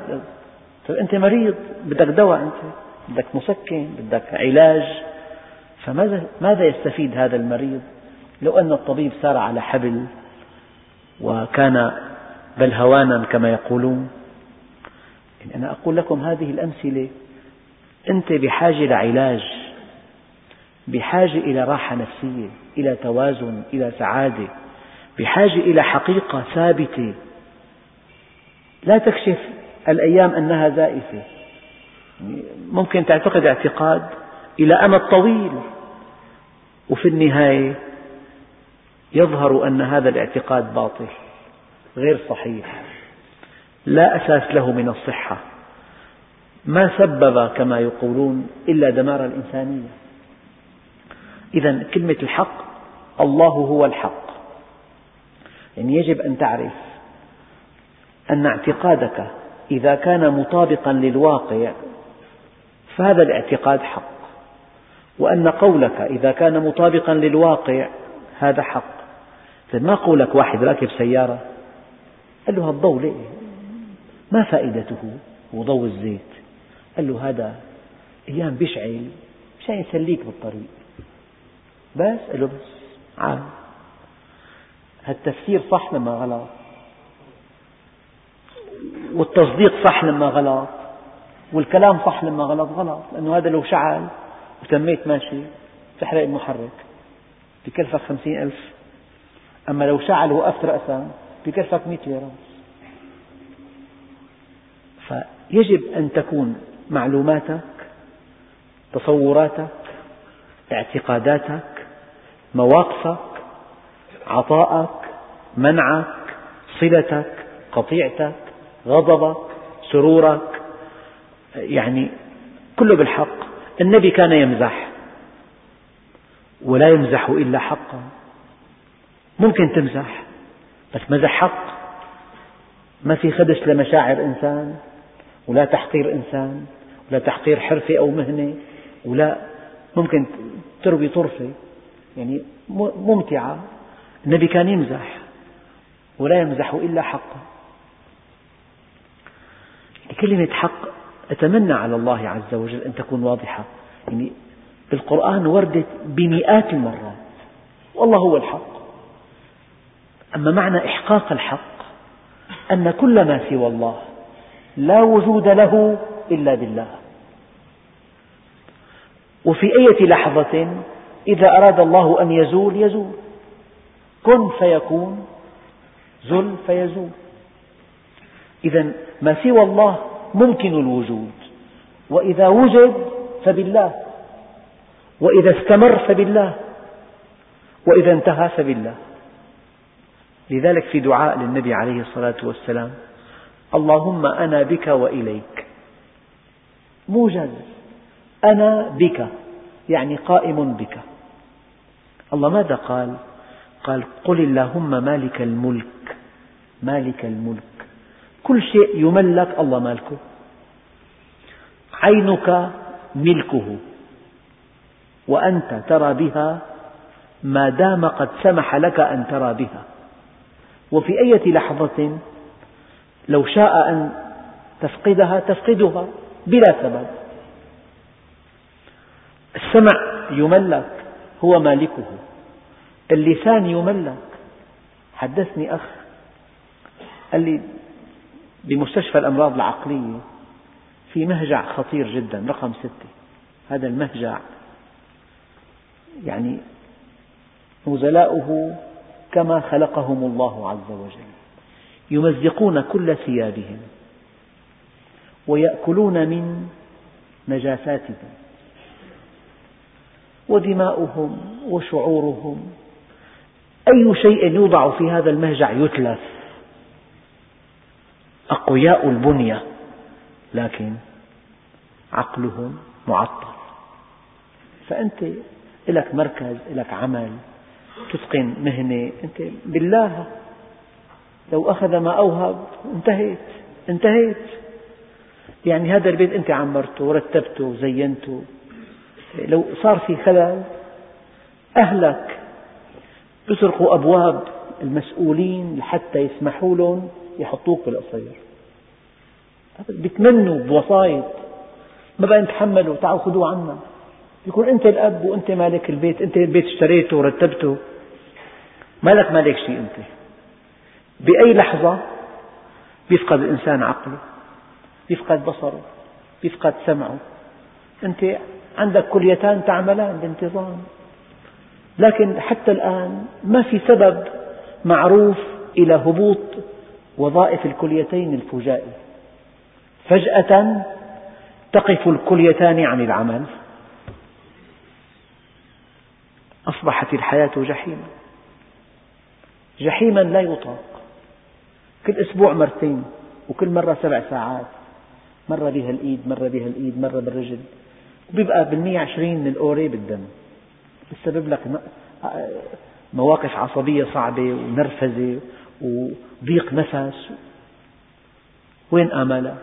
طيب أنت مريض بدك دواء أنت بدك مسكن بدك علاج. فماذا ماذا يستفيد هذا المريض؟ لو أن الطبيب سار على حبل وكان بلهوانا كما يقولون يعني أنا أقول لكم هذه الأمثلة أنت بحاجة لعلاج بحاجة إلى راحة نفسية إلى توازن إلى سعادة بحاجة إلى حقيقة ثابتة. لا تكشف الأيام أنها زائفة. يعني ممكن تعتقد اعتقاد إلى أمد طويل. وفي النهاية يظهر أن هذا الاعتقاد باطل غير صحيح. لا أساس له من الصحة. ما سبب كما يقولون إلا دمار الإنسانية. إذا كلمة الحق الله هو الحق. يعني يجب أن تعرف أن اعتقادك إذا كان مطابقا للواقع فهذا الاعتقاد حق. وأن قولك إذا كان مطابقا للواقع هذا حق. ما قولك واحد راكب سيارة؟ قال له هالضوء ليه؟ ما فائدته؟ هو ضوء الزيت. قال له هذا أيام بيشعل مشان يسليك بالطريق. بس؟ قال له بس عاد هالتفسير صح لما غلط؟ والتصديق صح لما غلط؟ والكلام صح لما غلط؟ غلط. لأنه هذا لو شعل وتميت ماشي تحرق المحرك. بكلفك خمسين ألف. أما لو شعل وقفت رأسا بكلفك مئة ليرة. فيجب أن تكون معلوماتك تصوراتك اعتقاداتك مواقفك عطاءك منعك صلتك قطيعتك غضبك سرورك يعني كله بالحق. النبي كان يمزح ولا يمزح إلا حقا. ممكن تمزح بس مزح حق. ما في خدش لمشاعر إنسان. ولا تحقير إنسان ولا تحقير حرفة أو مهنة ولا ممكن تروي طرفة يعني ممتعة. النبي كان يمزح ولا يمزح إلا حقا كلمة حق أتمنى على الله عز وجل أن تكون واضحة. يعني بالقرآن وردت بمئات المرات والله هو الحق. أما معنى إحقاق الحق أن كل ما سوى الله لا وجود له إلا بالله. وفي أية لحظة إذا أراد الله أن يزول يزول. كن فيكون زل فيزول. إذا ما سوى الله ممكن الوجود. وإذا وجد فبالله. وإذا استمر فبالله. وإذا انتهى فبالله. لذلك في دعاء للنبي عليه الصلاة والسلام اللهم أنا بك وإليك. موجز. أنا بك يعني قائم بك. الله ماذا قال؟ قال قل اللهم مالك الملك مالك الملك. كل شيء يملك الله مالكه. عينك ملكه. وأنت ترى بها ما دام قد سمح لك أن ترى بها. وفي أية لحظة لو شاء أن تفقدها تفقدها بلا سبب. السمع يملك هو مالكه. اللسان يملك. حدثني أخ قال لي بمستشفى الأمراض العقلية في مهجع خطير جدا رقم ستة. هذا المهجع يعني نزلاؤه كما خلقهم الله عز وجل. يمزقون كل ثيابهم ويأكلون من نجاساتهم ودماؤهم وشعورهم. أي شيء يوضع في هذا المهجع يتلف. أقوياء البنية لكن عقلهم معطل. فأنت لك مركز لك عمل تتقن مهنة. أنت بالله لو أخذ ما أوهب انتهيت انتهيت. يعني هذا البيت أنت عمرته ورتبته وزينته لو صار في خلل أهلك يسرقوا أبواب المسؤولين لحتى يسمحوا لهم يحطوك بالقصير. بيتمنوا بوسايط. ما بقى نتحملوا تعالوا خذوه عنا. يكون أنت الأب وأنت مالك البيت أنت البيت اشتريته ورتبته مالك مالك شيء أنت. بأي لحظة؟ يفقد الإنسان عقله يفقد بصره يفقد سمعه. أنت عندك كليتان تعملان بانتظام. لكن حتى الآن ما في سبب معروف إلى هبوط وظائف الكليتين الفجائي. فجأة تقف الكليتان عن العمل. أصبحت الحياة جحيما جحيما لا يطاق. كل أسبوع مرتين وكل مرة سبع ساعات مرة بها الإيد مرة بها الإيد مرة بالرجل وبيبقى بالمية عشرين من الأوري بالدم. بتسبب لك مواقف عصبية صعبة ونرفزة وضيق نفس. وين آمالك؟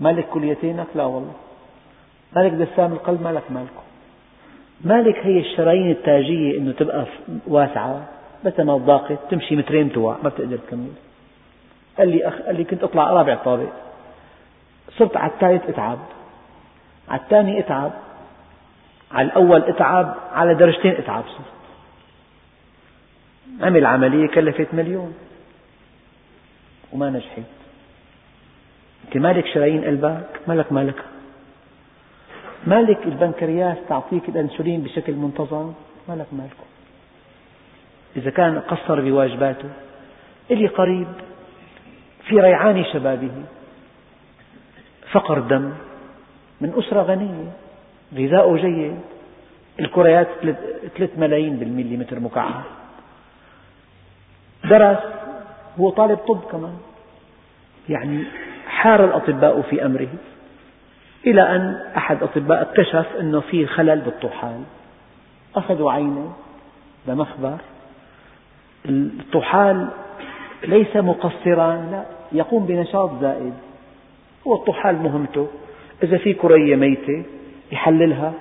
مالك كليتينك؟ لا والله. مالك دسام القلب؟ مالك مالكم مالك هي الشرايين التاجية أنه تبقى واسعة متى ما ضاقت تمشي مترين توع ما بتقدر تكمل. قال لي أخ قال لي كنت أطلع رابع طابق. صرت على الثالث أتعب على الثاني أتعب على الأول أتعب على درجتين أتعب صرت. عمل عملية كلفت مليون. وما نجحت. أنت مالك شرايين قلبك؟ مالك مالك؟ مالك البنكرياس تعطيك الأنسولين بشكل منتظم؟ مالك مالكم إذا كان قصر بواجباته. إلي قريب. في ريعان شبابه. فقر دم من أسرة غنية غذاؤه جيد. الكريات ثلاث ملايين بالمليمتر مكعب. درس هو طالب طب كمان. يعني حار الأطباء في أمره إلى أن أحد الأطباء اكتشف أنه في خلل بالطحال. أخذوا عينه لمخبر الطحال ليس مقصرا لا. يقوم بنشاط زائد. هو الطحال مهمته. إذا في كرية ميتة يحللها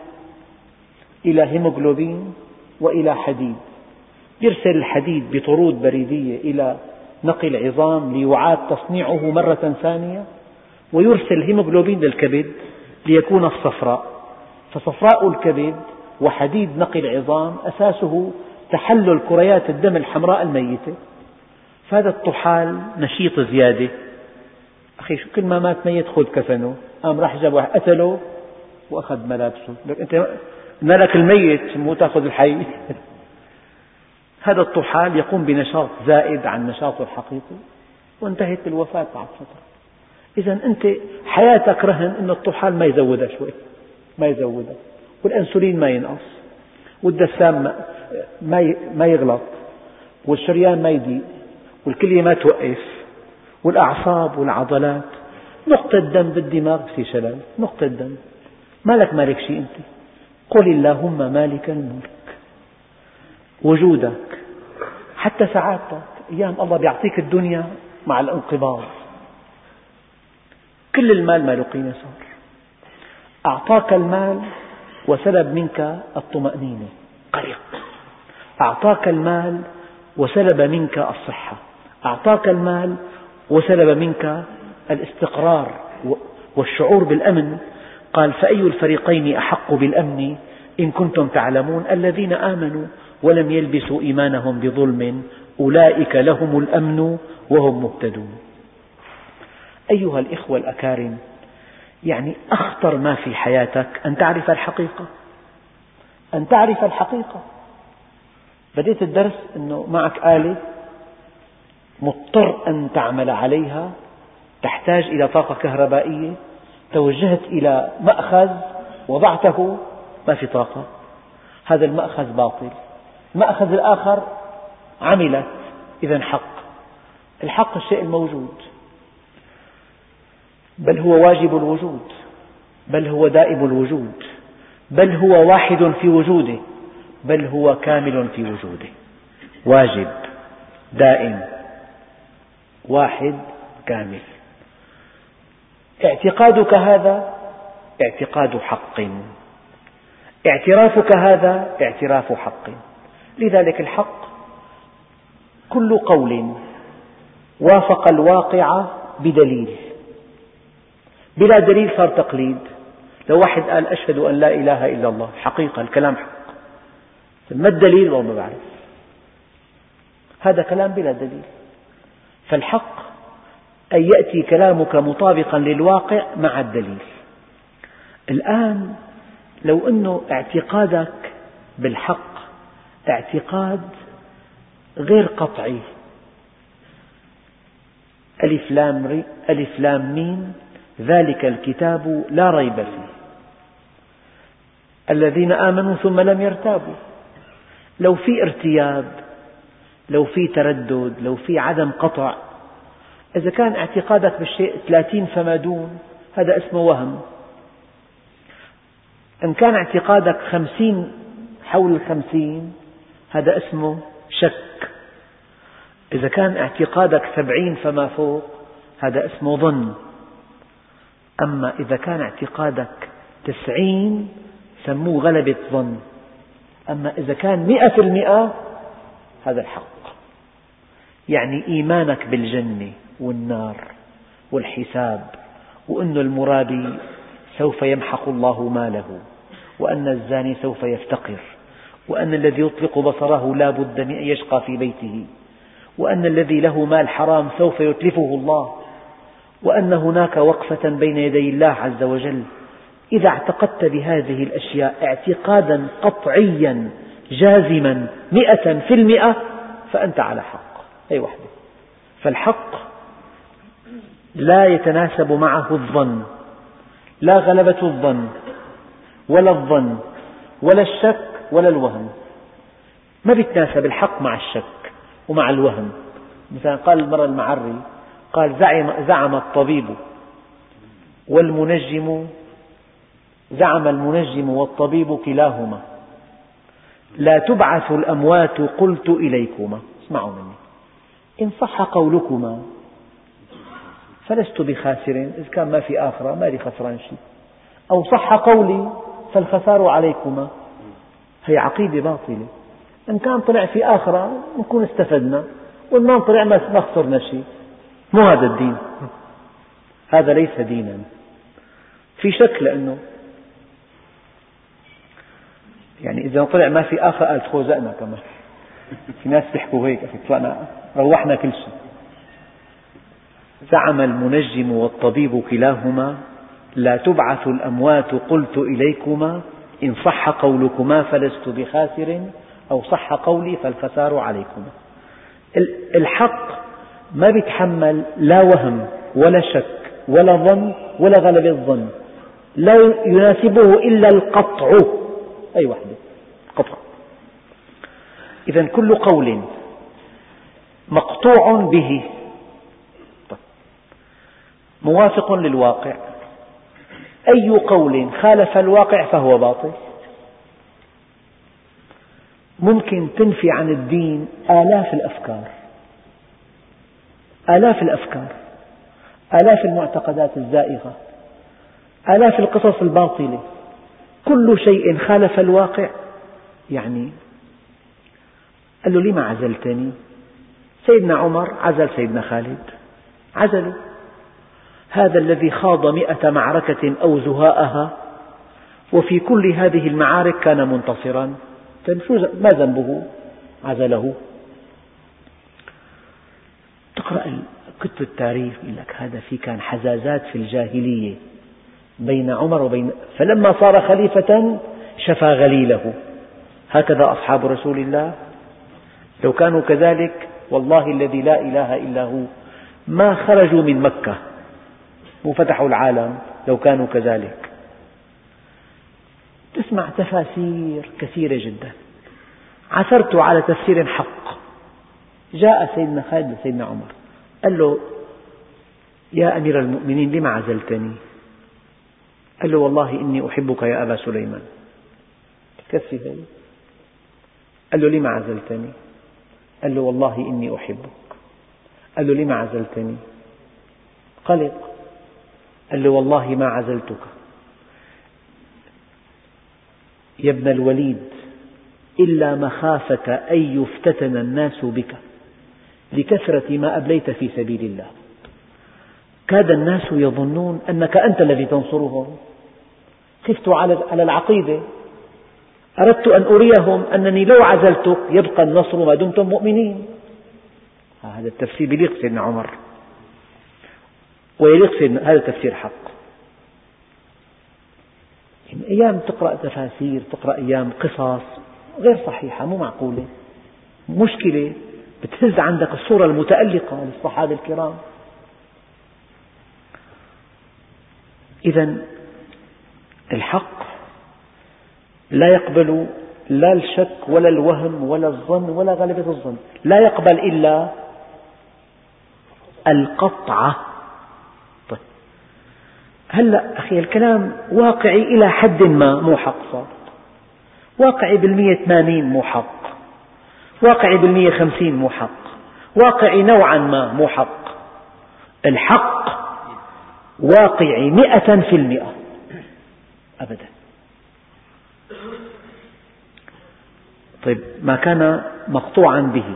إلى هيموغلوبين وإلى حديد. يرسل الحديد بطرود بريدية إلى نقل عظام ليعاد تصنيعه مرة ثانية ويرسل هيموغلوبين للكبد ليكون الصفراء. فصفراء الكبد وحديد نقل العظام أساسه تحلل كريات الدم الحمراء الميتة. فهذا الطحال نشيط زيادة. أخي شو كل ما مات ميت خذ كفنه. قام راح جاب واحد قتله وأخذ ملابسه. لك أنت مالك الميت مو تأخذ الحي. هذا الطحال يقوم بنشاط زائد عن نشاطه الحقيقي وانتهت الوفاة بعد فترة. إذا أنت حياتك رهن أن الطحال ما يزودها شوي ما يزودها. والأنسولين ما ينقص والدسام ما يغلط والشريان ما يضيق. والكلية ما توقف والأعصاب والعضلات. نقطة دم بالدماغ في شلل نقطة دم مالك مالك شيء أنت؟ قل اللهم مالك الملك. وجودك. حتى سعادتك. أيام الله بيعطيك الدنيا مع الانقباض. كل المال ما قيمة صار. أعطاك المال وسلب منك الطمأنينة. قلق. أعطاك المال وسلب منك الصحة. أعطاك المال وسلب منك الاستقرار والشعور بالأمن. قال فأي الفريقين أحق بالأمن إن كنتم تعلمون؟ الذين آمنوا ولم يلبسوا إيمانهم بظلم أولئك لهم الأمن وهم مهتدون. أيها الإخوة الأكارم يعني أخطر ما في حياتك أن تعرف الحقيقة. أن تعرف الحقيقة. بديت الدرس أنه معك آلة مضطر أن تعمل عليها تحتاج إلى طاقة كهربائية توجهت إلى مأخذ وضعته ما في طاقة. هذا المأخذ باطل. المأخذ الآخر عملت إذا حق. الحق الشيء الموجود. بل هو واجب الوجود. بل هو دائم الوجود. بل هو واحد في وجوده. بل هو كامل في وجوده. واجب دائم. واحد كامل. اعتقادك هذا اعتقاد حق. اعترافك هذا اعتراف حق. لذلك الحق كل قول وافق الواقع بدليل. بلا دليل صار تقليد. لو واحد قال أشهد أن لا إله إلا الله حقيقة الكلام حق. ما الدليل؟ والله ما بعرف. هذا كلام بلا دليل. فالحق أن يأتي كلامك مطابقا للواقع مع الدليل. الآن لو أن اعتقادك بالحق اعتقاد غير قطعي. ألف لام, ألف لام ميم ذلك الكتاب لا ريب فيه. الذين آمنوا ثم لم يرتابوا. لو في ارتياب لو في تردد لو في عدم قطع. إذا كان اعتقادك بالشيء ثلاثين فما دون هذا اسمه وهم. إن كان اعتقادك خمسين حول الخمسين هذا اسمه شك. إذا كان اعتقادك سبعين فما فوق هذا اسمه ظن. أما إذا كان اعتقادك تسعين سموه غلبة ظن. أما إذا كان مئة في المئة هذا الحق. يعني إيمانك بالجنة والنار والحساب وأن المرابي سوف يمحق الله ماله وأن الزاني سوف يفتقر وأن الذي يطلق بصره لا بد من أن يشقى في بيته وأن الذي له مال حرام سوف يتلفه الله وأن هناك وقفة بين يدي الله عز وجل. إذا اعتقدت بهذه الأشياء اعتقادا قطعيا جازما مئة في المئة فأنت على حق. أي وحدة فالحق لا يتناسب معه الظن لا غلبة الظن ولا الظن ولا الشك ولا الوهم. ما بيتناسب الحق مع الشك ومع الوهم. مثلا قال المرة المعري قال زعم, زعم الطبيب والمنجم زعم المنجم والطبيب كلاهما. لا تبعث الأموات قلت إليكما. اسمعوا مني. إن صح قولكما. فلست بخاسر إذا كان ما في آخرة ما لي خسران شيء. أو صح قولي فالخسار عليكما. هي عقيدة باطلة. إن كان طلع في آخرة نكون استفدنا. وإن ما طلع ما خسرنا شيء. مو هذا الدين. هذا ليس دينا. في شك لأنه يعني إذا طلع ما في آخر قال تخوزقنا كمان. في ناس بيحكوا هيك طلعنا روحنا كل شيء زعم المنجم والطبيب كلاهما لا تبعث الأموات قلت إليكما إن صح قولكما فلست بخاسر أو صح قولي فالخسار عليكما. الحق ما بيتحمل لا وهم ولا شك ولا ظن ولا غلبة الظن. لا يناسبه إلا القطع. أي وحدة قطع. إذا كل قول مقطوع به. موافق للواقع. أي قول خالف الواقع فهو باطل. ممكن تنفي عن الدين آلاف الأفكار. آلاف الأفكار. آلاف المعتقدات الزائغة. آلاف القصص الباطلة. كل شيء خالف الواقع. يعني قال له لما عزلتني؟ سيدنا عمر عزل سيدنا خالد. عزله هذا الذي خاض مئة معركة أو زهاءها وفي كل هذه المعارك كان منتصرا. ما ذنبه؟ عزله. تقرأ كتب التاريخ يقول لك هذا في كان حزازات في الجاهلية بين عمر وبين فلما صار خليفة شفى غليله. هكذا أصحاب رسول الله. لو كانوا كذلك والله الذي لا إله إلا هو. ما خرجوا من مكة. وفتحوا العالم لو كانوا كذلك. تسمع تفاسير كثيرة جدا. عثرت على تفسير حق. جاء سيدنا خالد لسيدنا عمر. قال له يا أمير المؤمنين لم عزلتني؟ قال له والله إني أحبك يا أبا سليمان. تكفي قال له لم عزلتني؟ قال له والله إني أحبك. قال له لم عزلتني؟ قلق قال له والله ما عزلتك. يا ابن الوليد إلا مخافة أن يفتتن الناس بك لكثرة ما أبليت في سبيل الله. كاد الناس يظنون أنك أنت الذي تنصرهم. خفت على العقيدة. أردت أن أريهم أنني لو عزلتك يبقى النصر ما دمتم مؤمنين. هذا التفسير يليق سيدنا عمر. ويليق سيدنا هذا تفسير حق. يعني أيام تقرأ تفاسير تقرأ أيام قصص غير صحيحة مو معقولة. مشكلة بتهز عندك الصورة المتألقة للصحابة الكرام. إذا الحق لا يقبل لا الشك ولا الوهم ولا الظن ولا غالبية الظن. لا يقبل إلا القطعة. طيب. هلا أخي الكلام واقعي إلى حد ما مو حق صار واقعي بالمية ثمانين مو حق واقعي بالمية خمسين مو حق واقعي نوعا ما مو حق الحق واقعي مئة في المئة. أبدا. طيب ما كان مقطوعا به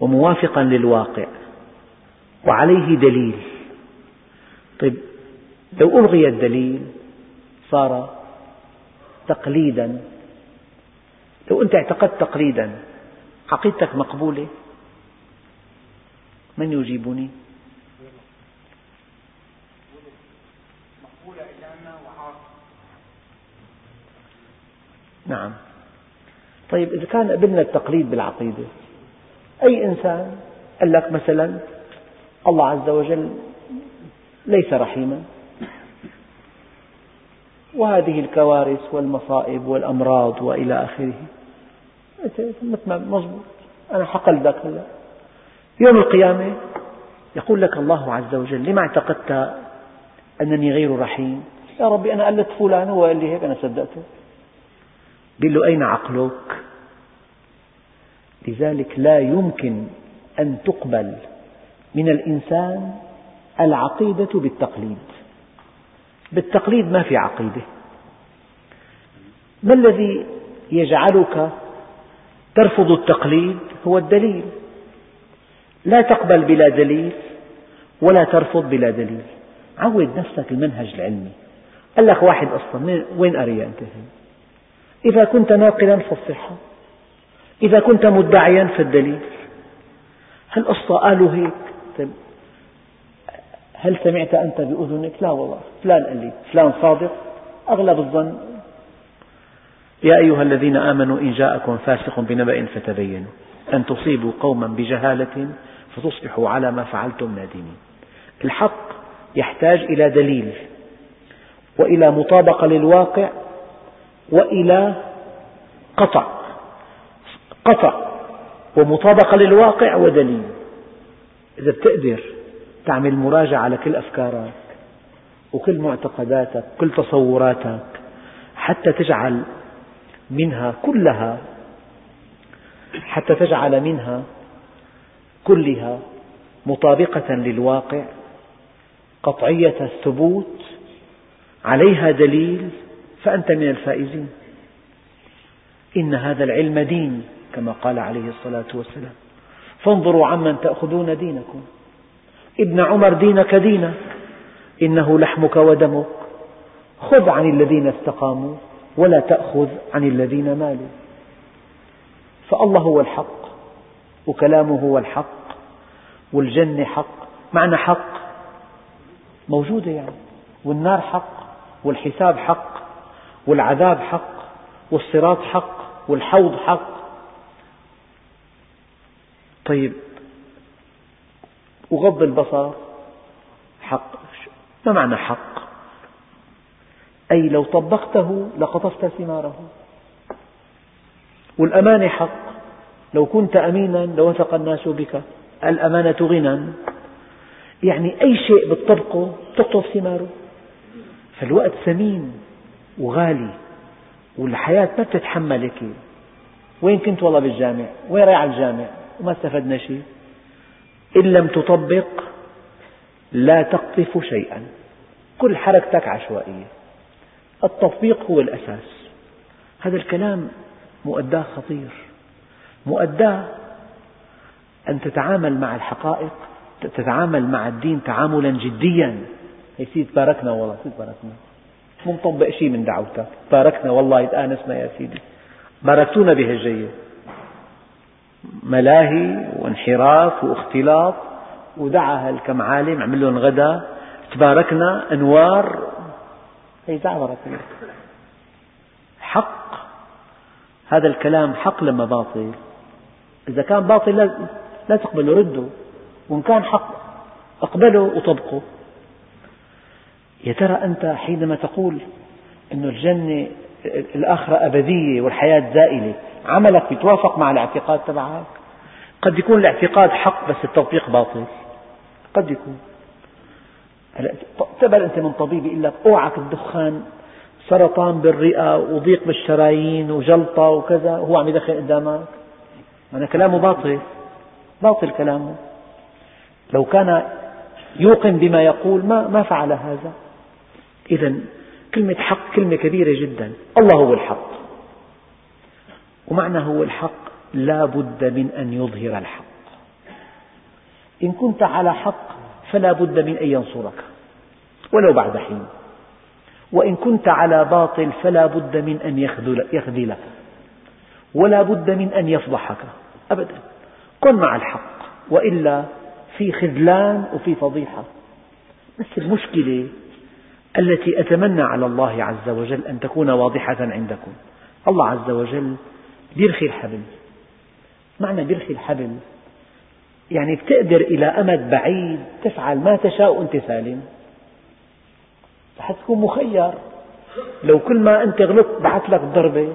وموافقا للواقع وعليه دليل. طيب لو ألغي الدليل صار تقليدا. لو أنت اعتقدت تقليدا عقيدتك مقبولة؟ من يجيبني؟ نعم. طيب إذا كان قبلنا التقليد بالعقيدة أي إنسان قال لك مثلا الله عز وجل ليس رحيما؟ وهذه الكوارث والمصائب والأمراض وإلى آخره. مضبوط أنا حقلدك هلا يوم القيامة يقول لك الله عز وجل لما اعتقدت أنني غير رحيم؟ يا ربي أنا قلت فلان هو قال لي هيك أنا صدقته. قل له أين عقلك؟ لذلك لا يمكن أن تقبل من الإنسان العقيدة بالتقليد. بالتقليد ما في عقيدة. ما الذي يجعلك ترفض التقليد؟ هو الدليل. لا تقبل بلا دليل ولا ترفض بلا دليل. عود نفسك المنهج العلمي. قال لك واحد أصلا وين قرية أنت إذا كنت ناقلا فالصحة إذا كنت مدعيا فالدليل هالقصة قالوا هيك طيب هل سمعت أنت بأذنك؟ لا والله فلان قال لي فلان صادق أغلب الظن. يا أيها الذين آمنوا إن جاءكم فاسق بنبأ فتبينوا. أن تصيبوا قوما بجهالة فتصبحوا على ما فعلتم نادمين. الحق يحتاج إلى دليل وإلى مطابقة للواقع وإلى قطع. قطع. ومطابقة للواقع ودليل. إذا بتقدر تعمل مراجعة لكل أفكارك وكل معتقداتك وكل تصوراتك حتى تجعل منها كلها حتى تجعل منها كلها مطابقة للواقع قطعية الثبوت عليها دليل فأنت من الفائزين. إن هذا العلم دين كما قال عليه الصلاة والسلام. فانظروا عمن تأخذون دينكم. ابن عمر دينك دينك إنه لحمك ودمك. خذ عن الذين استقاموا ولا تأخذ عن الذين مالوا. فالله هو الحق وكلامه هو الحق والجنة حق. معنى حق موجودة يعني والنار حق والحساب حق. والعذاب حق والصراط حق والحوض حق. طيب وغض البصر حق. ما معنى حق؟ أي لو طبقته لقطفت ثماره. والأمانة حق. لو كنت أمينا لوثق الناس بك. الأمانة غنى. يعني أي شيء بتطبقه تقطف ثماره. فالوقت ثمين. وغالي والحياة ما بتتحملك وين كنت والله بالجامع؟ وين رايح على الجامع؟ وما استفدنا شيء إن لم تطبق لا تقطف شيئا. كل حركتك عشوائية. التطبيق هو الأساس. هذا الكلام مؤداه خطير. مؤداه أن تتعامل مع الحقائق تتعامل مع الدين تعاملا جديا. يا سيدي باركنا والله سيدي باركنا. مو مطبق شيء من دعوتك. باركنا والله يتآنسنا يا سيدي. باركتونا بهالجية ملاهي وانحراف واختلاط. ودعا هالكم عالم عمل لهم غدا. تباركنا أنوار. هي دعوة حق. هذا الكلام حق لما باطل. إذا كان باطل لا تقبله رده وإن كان حق اقبله وطبقه يا ترى أنت حينما تقول أن الجنة الآخرة أبدية والحياة زائلة عملك يتوافق مع الاعتقاد تبعك؟ قد يكون الاعتقاد حق بس التطبيق باطل. قد يكون. تقبل أنت من طبيب يقول لك أوعك الدخان سرطان بالرئة وضيق بالشرايين وجلطة وكذا وهو عم يدخن قدامك؟ معنى كلامه باطل. باطل كلامه. لو كان يوقن بما يقول ما ما فعل هذا. إذا كلمة حق كلمة كبيرة جدا. الله هو الحق. ومعنى هو الحق لا بد من أن يظهر الحق. إن كنت على حق فلا بد من أن ينصرك. ولو بعد حين. وإن كنت على باطل فلا بد من أن يخذلك. ولا بد من أن يفضحك. أبدا. كن مع الحق. وإلا في خذلان وفي فضيحة. بس المشكلة التي أتمنى على الله عز وجل أن تكون واضحة عندكم. الله عز وجل بيرخي الحبل. معنى بيرخي الحبل؟ يعني بتقدر إلى أمد بعيد تفعل ما تشاء وأنت سالم. رح تكون مخير. لو كل ما أنت غلطت بعث لك ضربة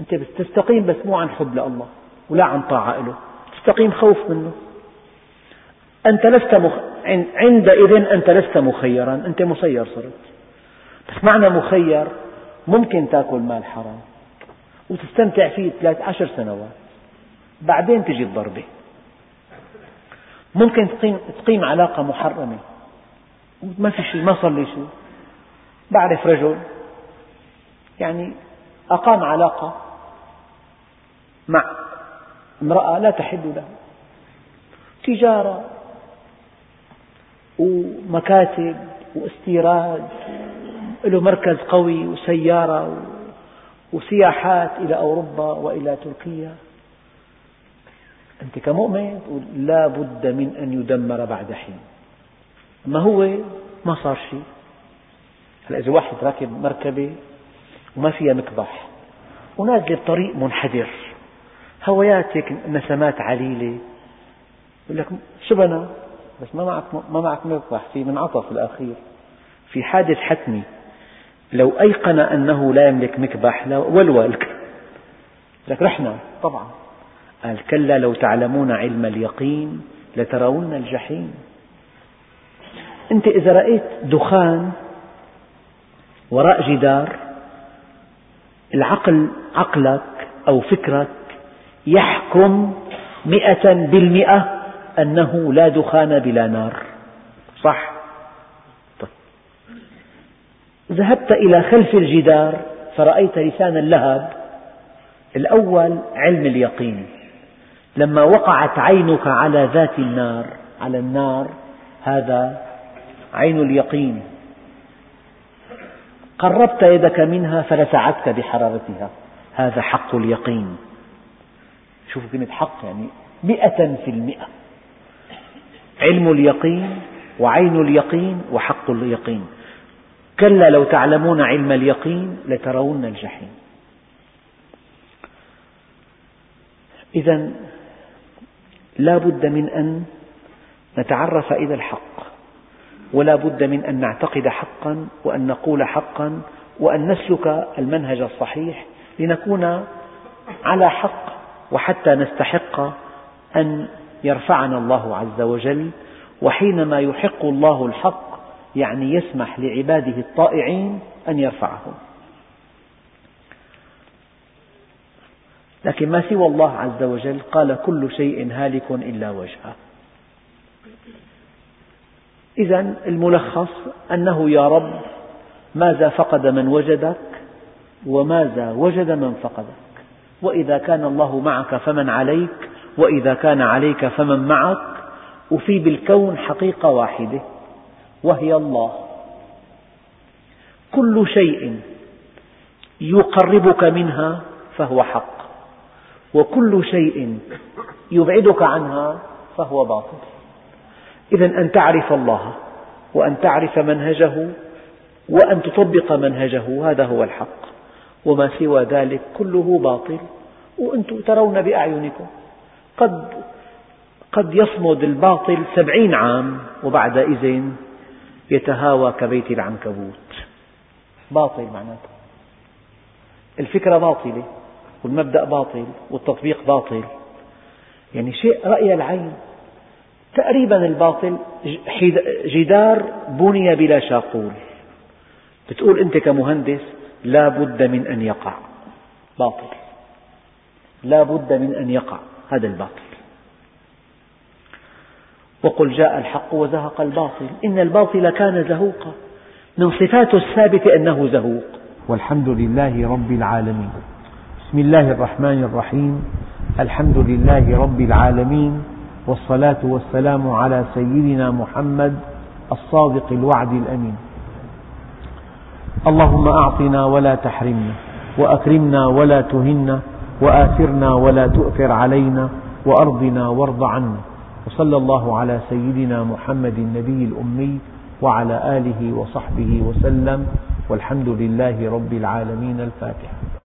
أنت تستقيم بس مو عن حب لله ولا عن طاعة له. تستقيم خوف منه. أنت لست مخ... عندئذ أنت لست مخيرا أنت مسير صرت. بس معنى مخير ممكن تأكل مال حرام وتستمتع فيه ثلاث عشر سنوات. بعدين تجي الضربة. ممكن تقيم, تقيم علاقة محرمة. ما في شيء ما صار شيء. بعرف رجل يعني أقام علاقة مع امرأة لا تحل له. تجارة ومكاتب واستيراد له مركز قوي وسيارة وسياحات إلى أوروبا وإلى تركيا. أنت كمؤمن لا بد من أن يدمر بعد حين. ما هو ما صار شيء. هلا إذا واحد راكب مركبة وما فيها مكبح ونازل بطريق منحدر هويات هيك نسمات عليلة يقول لك شو بنا؟ بس ما معك ما معك مكبح في منعطف الأخير. في حادث حتمي لو أيقن أنه لا يملك مكبح ولول لك رحنا طبعا. قال كلا لو تعلمون علم اليقين لترون الجحيم. أنت إذا رأيت دخان وراء جدار العقل عقلك أو فكرك يحكم مئة بالمئة أنه لا دخان بلا نار. صح؟ طيب. ذهبت إلى خلف الجدار فرأيت لسان اللهب. الأول علم اليقين. لما وقعت عينك على ذات النار على النار هذا عين اليقين. قربت يدك منها فلسعتك بحرارتها. هذا حق اليقين. شوفوا كلمة حق يعني مئة في المئة. علم اليقين وعين اليقين وحق اليقين. كلا لو تعلمون علم اليقين لترون الجحيم. إذا لا بد من أن نتعرف إلى الحق ولا بد من أن نعتقد حقا وأن نقول حقا وأن نسلك المنهج الصحيح لنكون على حق وحتى نستحق أن يرفعنا الله عز وجل وحينما يحق الله الحق يعني يسمح لعباده الطائعين أن يرفعهم. لكن ما سوى الله عز وجل؟ قال كل شيء هالك إلا وجهه. إذا الملخص أنه يا رب ماذا فقد من وجدك؟ وماذا وجد من فقدك؟ وإذا كان الله معك فمن عليك؟ وإذا كان عليك فمن معك وفي بالكون حقيقة واحدة وهي الله. كل شيء يقربك منها فهو حق وكل شيء يبعدك عنها فهو باطل. إذا أن تعرف الله وأن تعرف منهجه وأن تطبق منهجه هذا هو الحق. وما سوى ذلك كله باطل وأنتم ترون بأعينكم. قد قد يصمد الباطل سبعين عام وبعد إذن يتهاوى كبيت العنكبوت. باطل معناته. الفكرة باطلة والمبدأ باطل والتطبيق باطل. يعني شيء رأي العين. تقريبا الباطل جدار بني بلا شاقول. بتقول أنت كمهندس لا بد من أن يقع. باطل. لا بد من أن يقع. هذا الباطل. وقل جاء الحق وزهق الباطل. إن الباطل كان زهوقا. من صفاته الثابتة أنه زهوق. والحمد لله رب العالمين. بسم الله الرحمن الرحيم. الحمد لله رب العالمين. والصلاة والسلام على سيدنا محمد الصادق الوعد الأمين. اللهم أعطنا ولا تحرمنا وأكرمنا ولا تهنا وآثرنا ولا تؤثر علينا وأرضنا وارض عنا. وصلى الله على سيدنا محمد النبي الأمي وعلى آله وصحبه وسلم والحمد لله رب العالمين الفاتحة